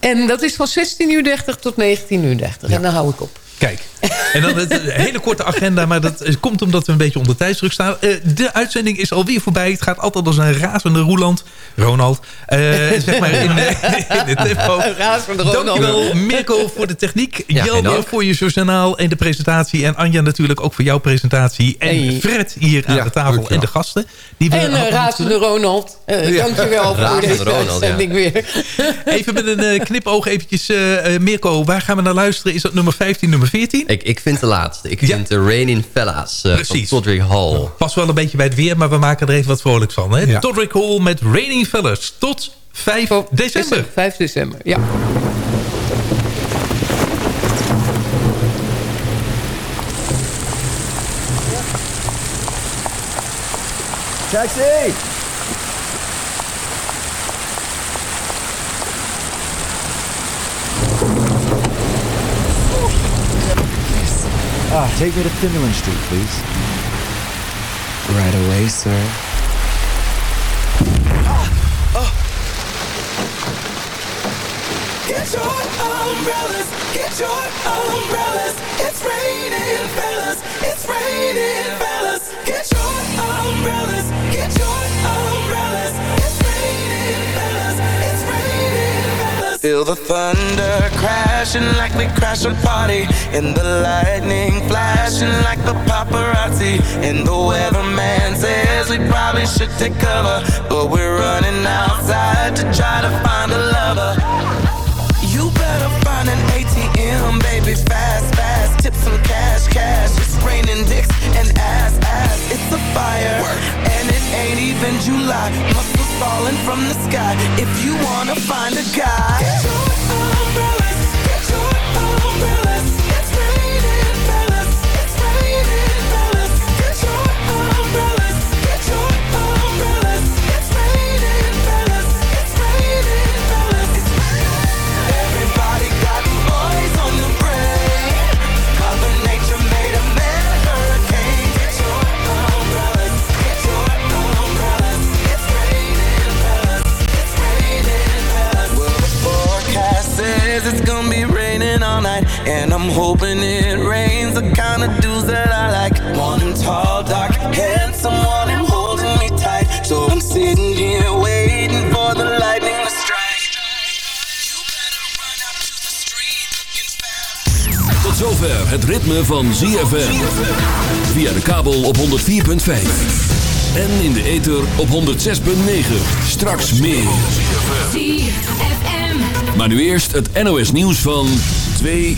S9: En dat is van 16.30 uur tot 19.30 uur. En dan hou ik op.
S10: Kijk, en dan het, een hele korte agenda, maar dat eh, komt omdat we een beetje onder tijdsdruk staan. Eh, de uitzending is alweer voorbij. Het gaat altijd als een razende Roeland. Ronald, eh, zeg maar in, in het tempo.
S9: Razende Ronald.
S10: Dankjewel Mirko voor de techniek.
S16: Ja,
S10: Jelmer voor je journaal en de presentatie. En Anja natuurlijk ook voor jouw presentatie. En
S9: Hey.
S10: Fred hier aan
S17: Ja,
S10: de tafel
S17: dankjewel.
S10: en de gasten. Die we
S9: En uh, razende Ronald. Uh,
S17: Ja.
S9: Dankjewel voor deze
S16: Ronald,
S9: uitzending weer.
S10: Even met een eh, knipoog eventjes. eh, eh, Mirko, waar gaan we naar luisteren? Is dat nummer 15, nummer 14?
S16: Ik, ik vind de laatste. Ik
S10: Ja.
S16: vind de Raining Fellas eh, van. Todrick Hall.
S10: Pas wel een beetje bij het weer, maar we maken er even wat vrolijks van. Hè?
S17: Ja.
S10: Todrick Hall met Raining Fellas. Tot 5 december.
S9: 5 december, ja.
S18: Taxi! Ah, take me to Finland Street, please.
S19: Right away, sir.
S14: Get your umbrellas, get your umbrellas.
S20: Feel the thunder crashing like we crash a party. And the lightning flashing like the paparazzi. And the weatherman says we probably should take cover. But we're running outside to try to find a lover. You better find an ATM, baby, fast, fast. Tip some cash, cash. It's raining dicks and ass, ass. It's a fire, it ain't even July. Muscles falling from the sky. If you wanna find a guy, and I'm hoping it rains the kind of dudes that I like. Want him tall, dark, handsome, want him holding me tight. So I'm sitting here waiting for the lightning to strike.
S21: Tot zover het ritme van ZFM. Via de kabel op 104.5. En in de ether op 106.9. Straks meer. Maar nu eerst het NOS nieuws van 2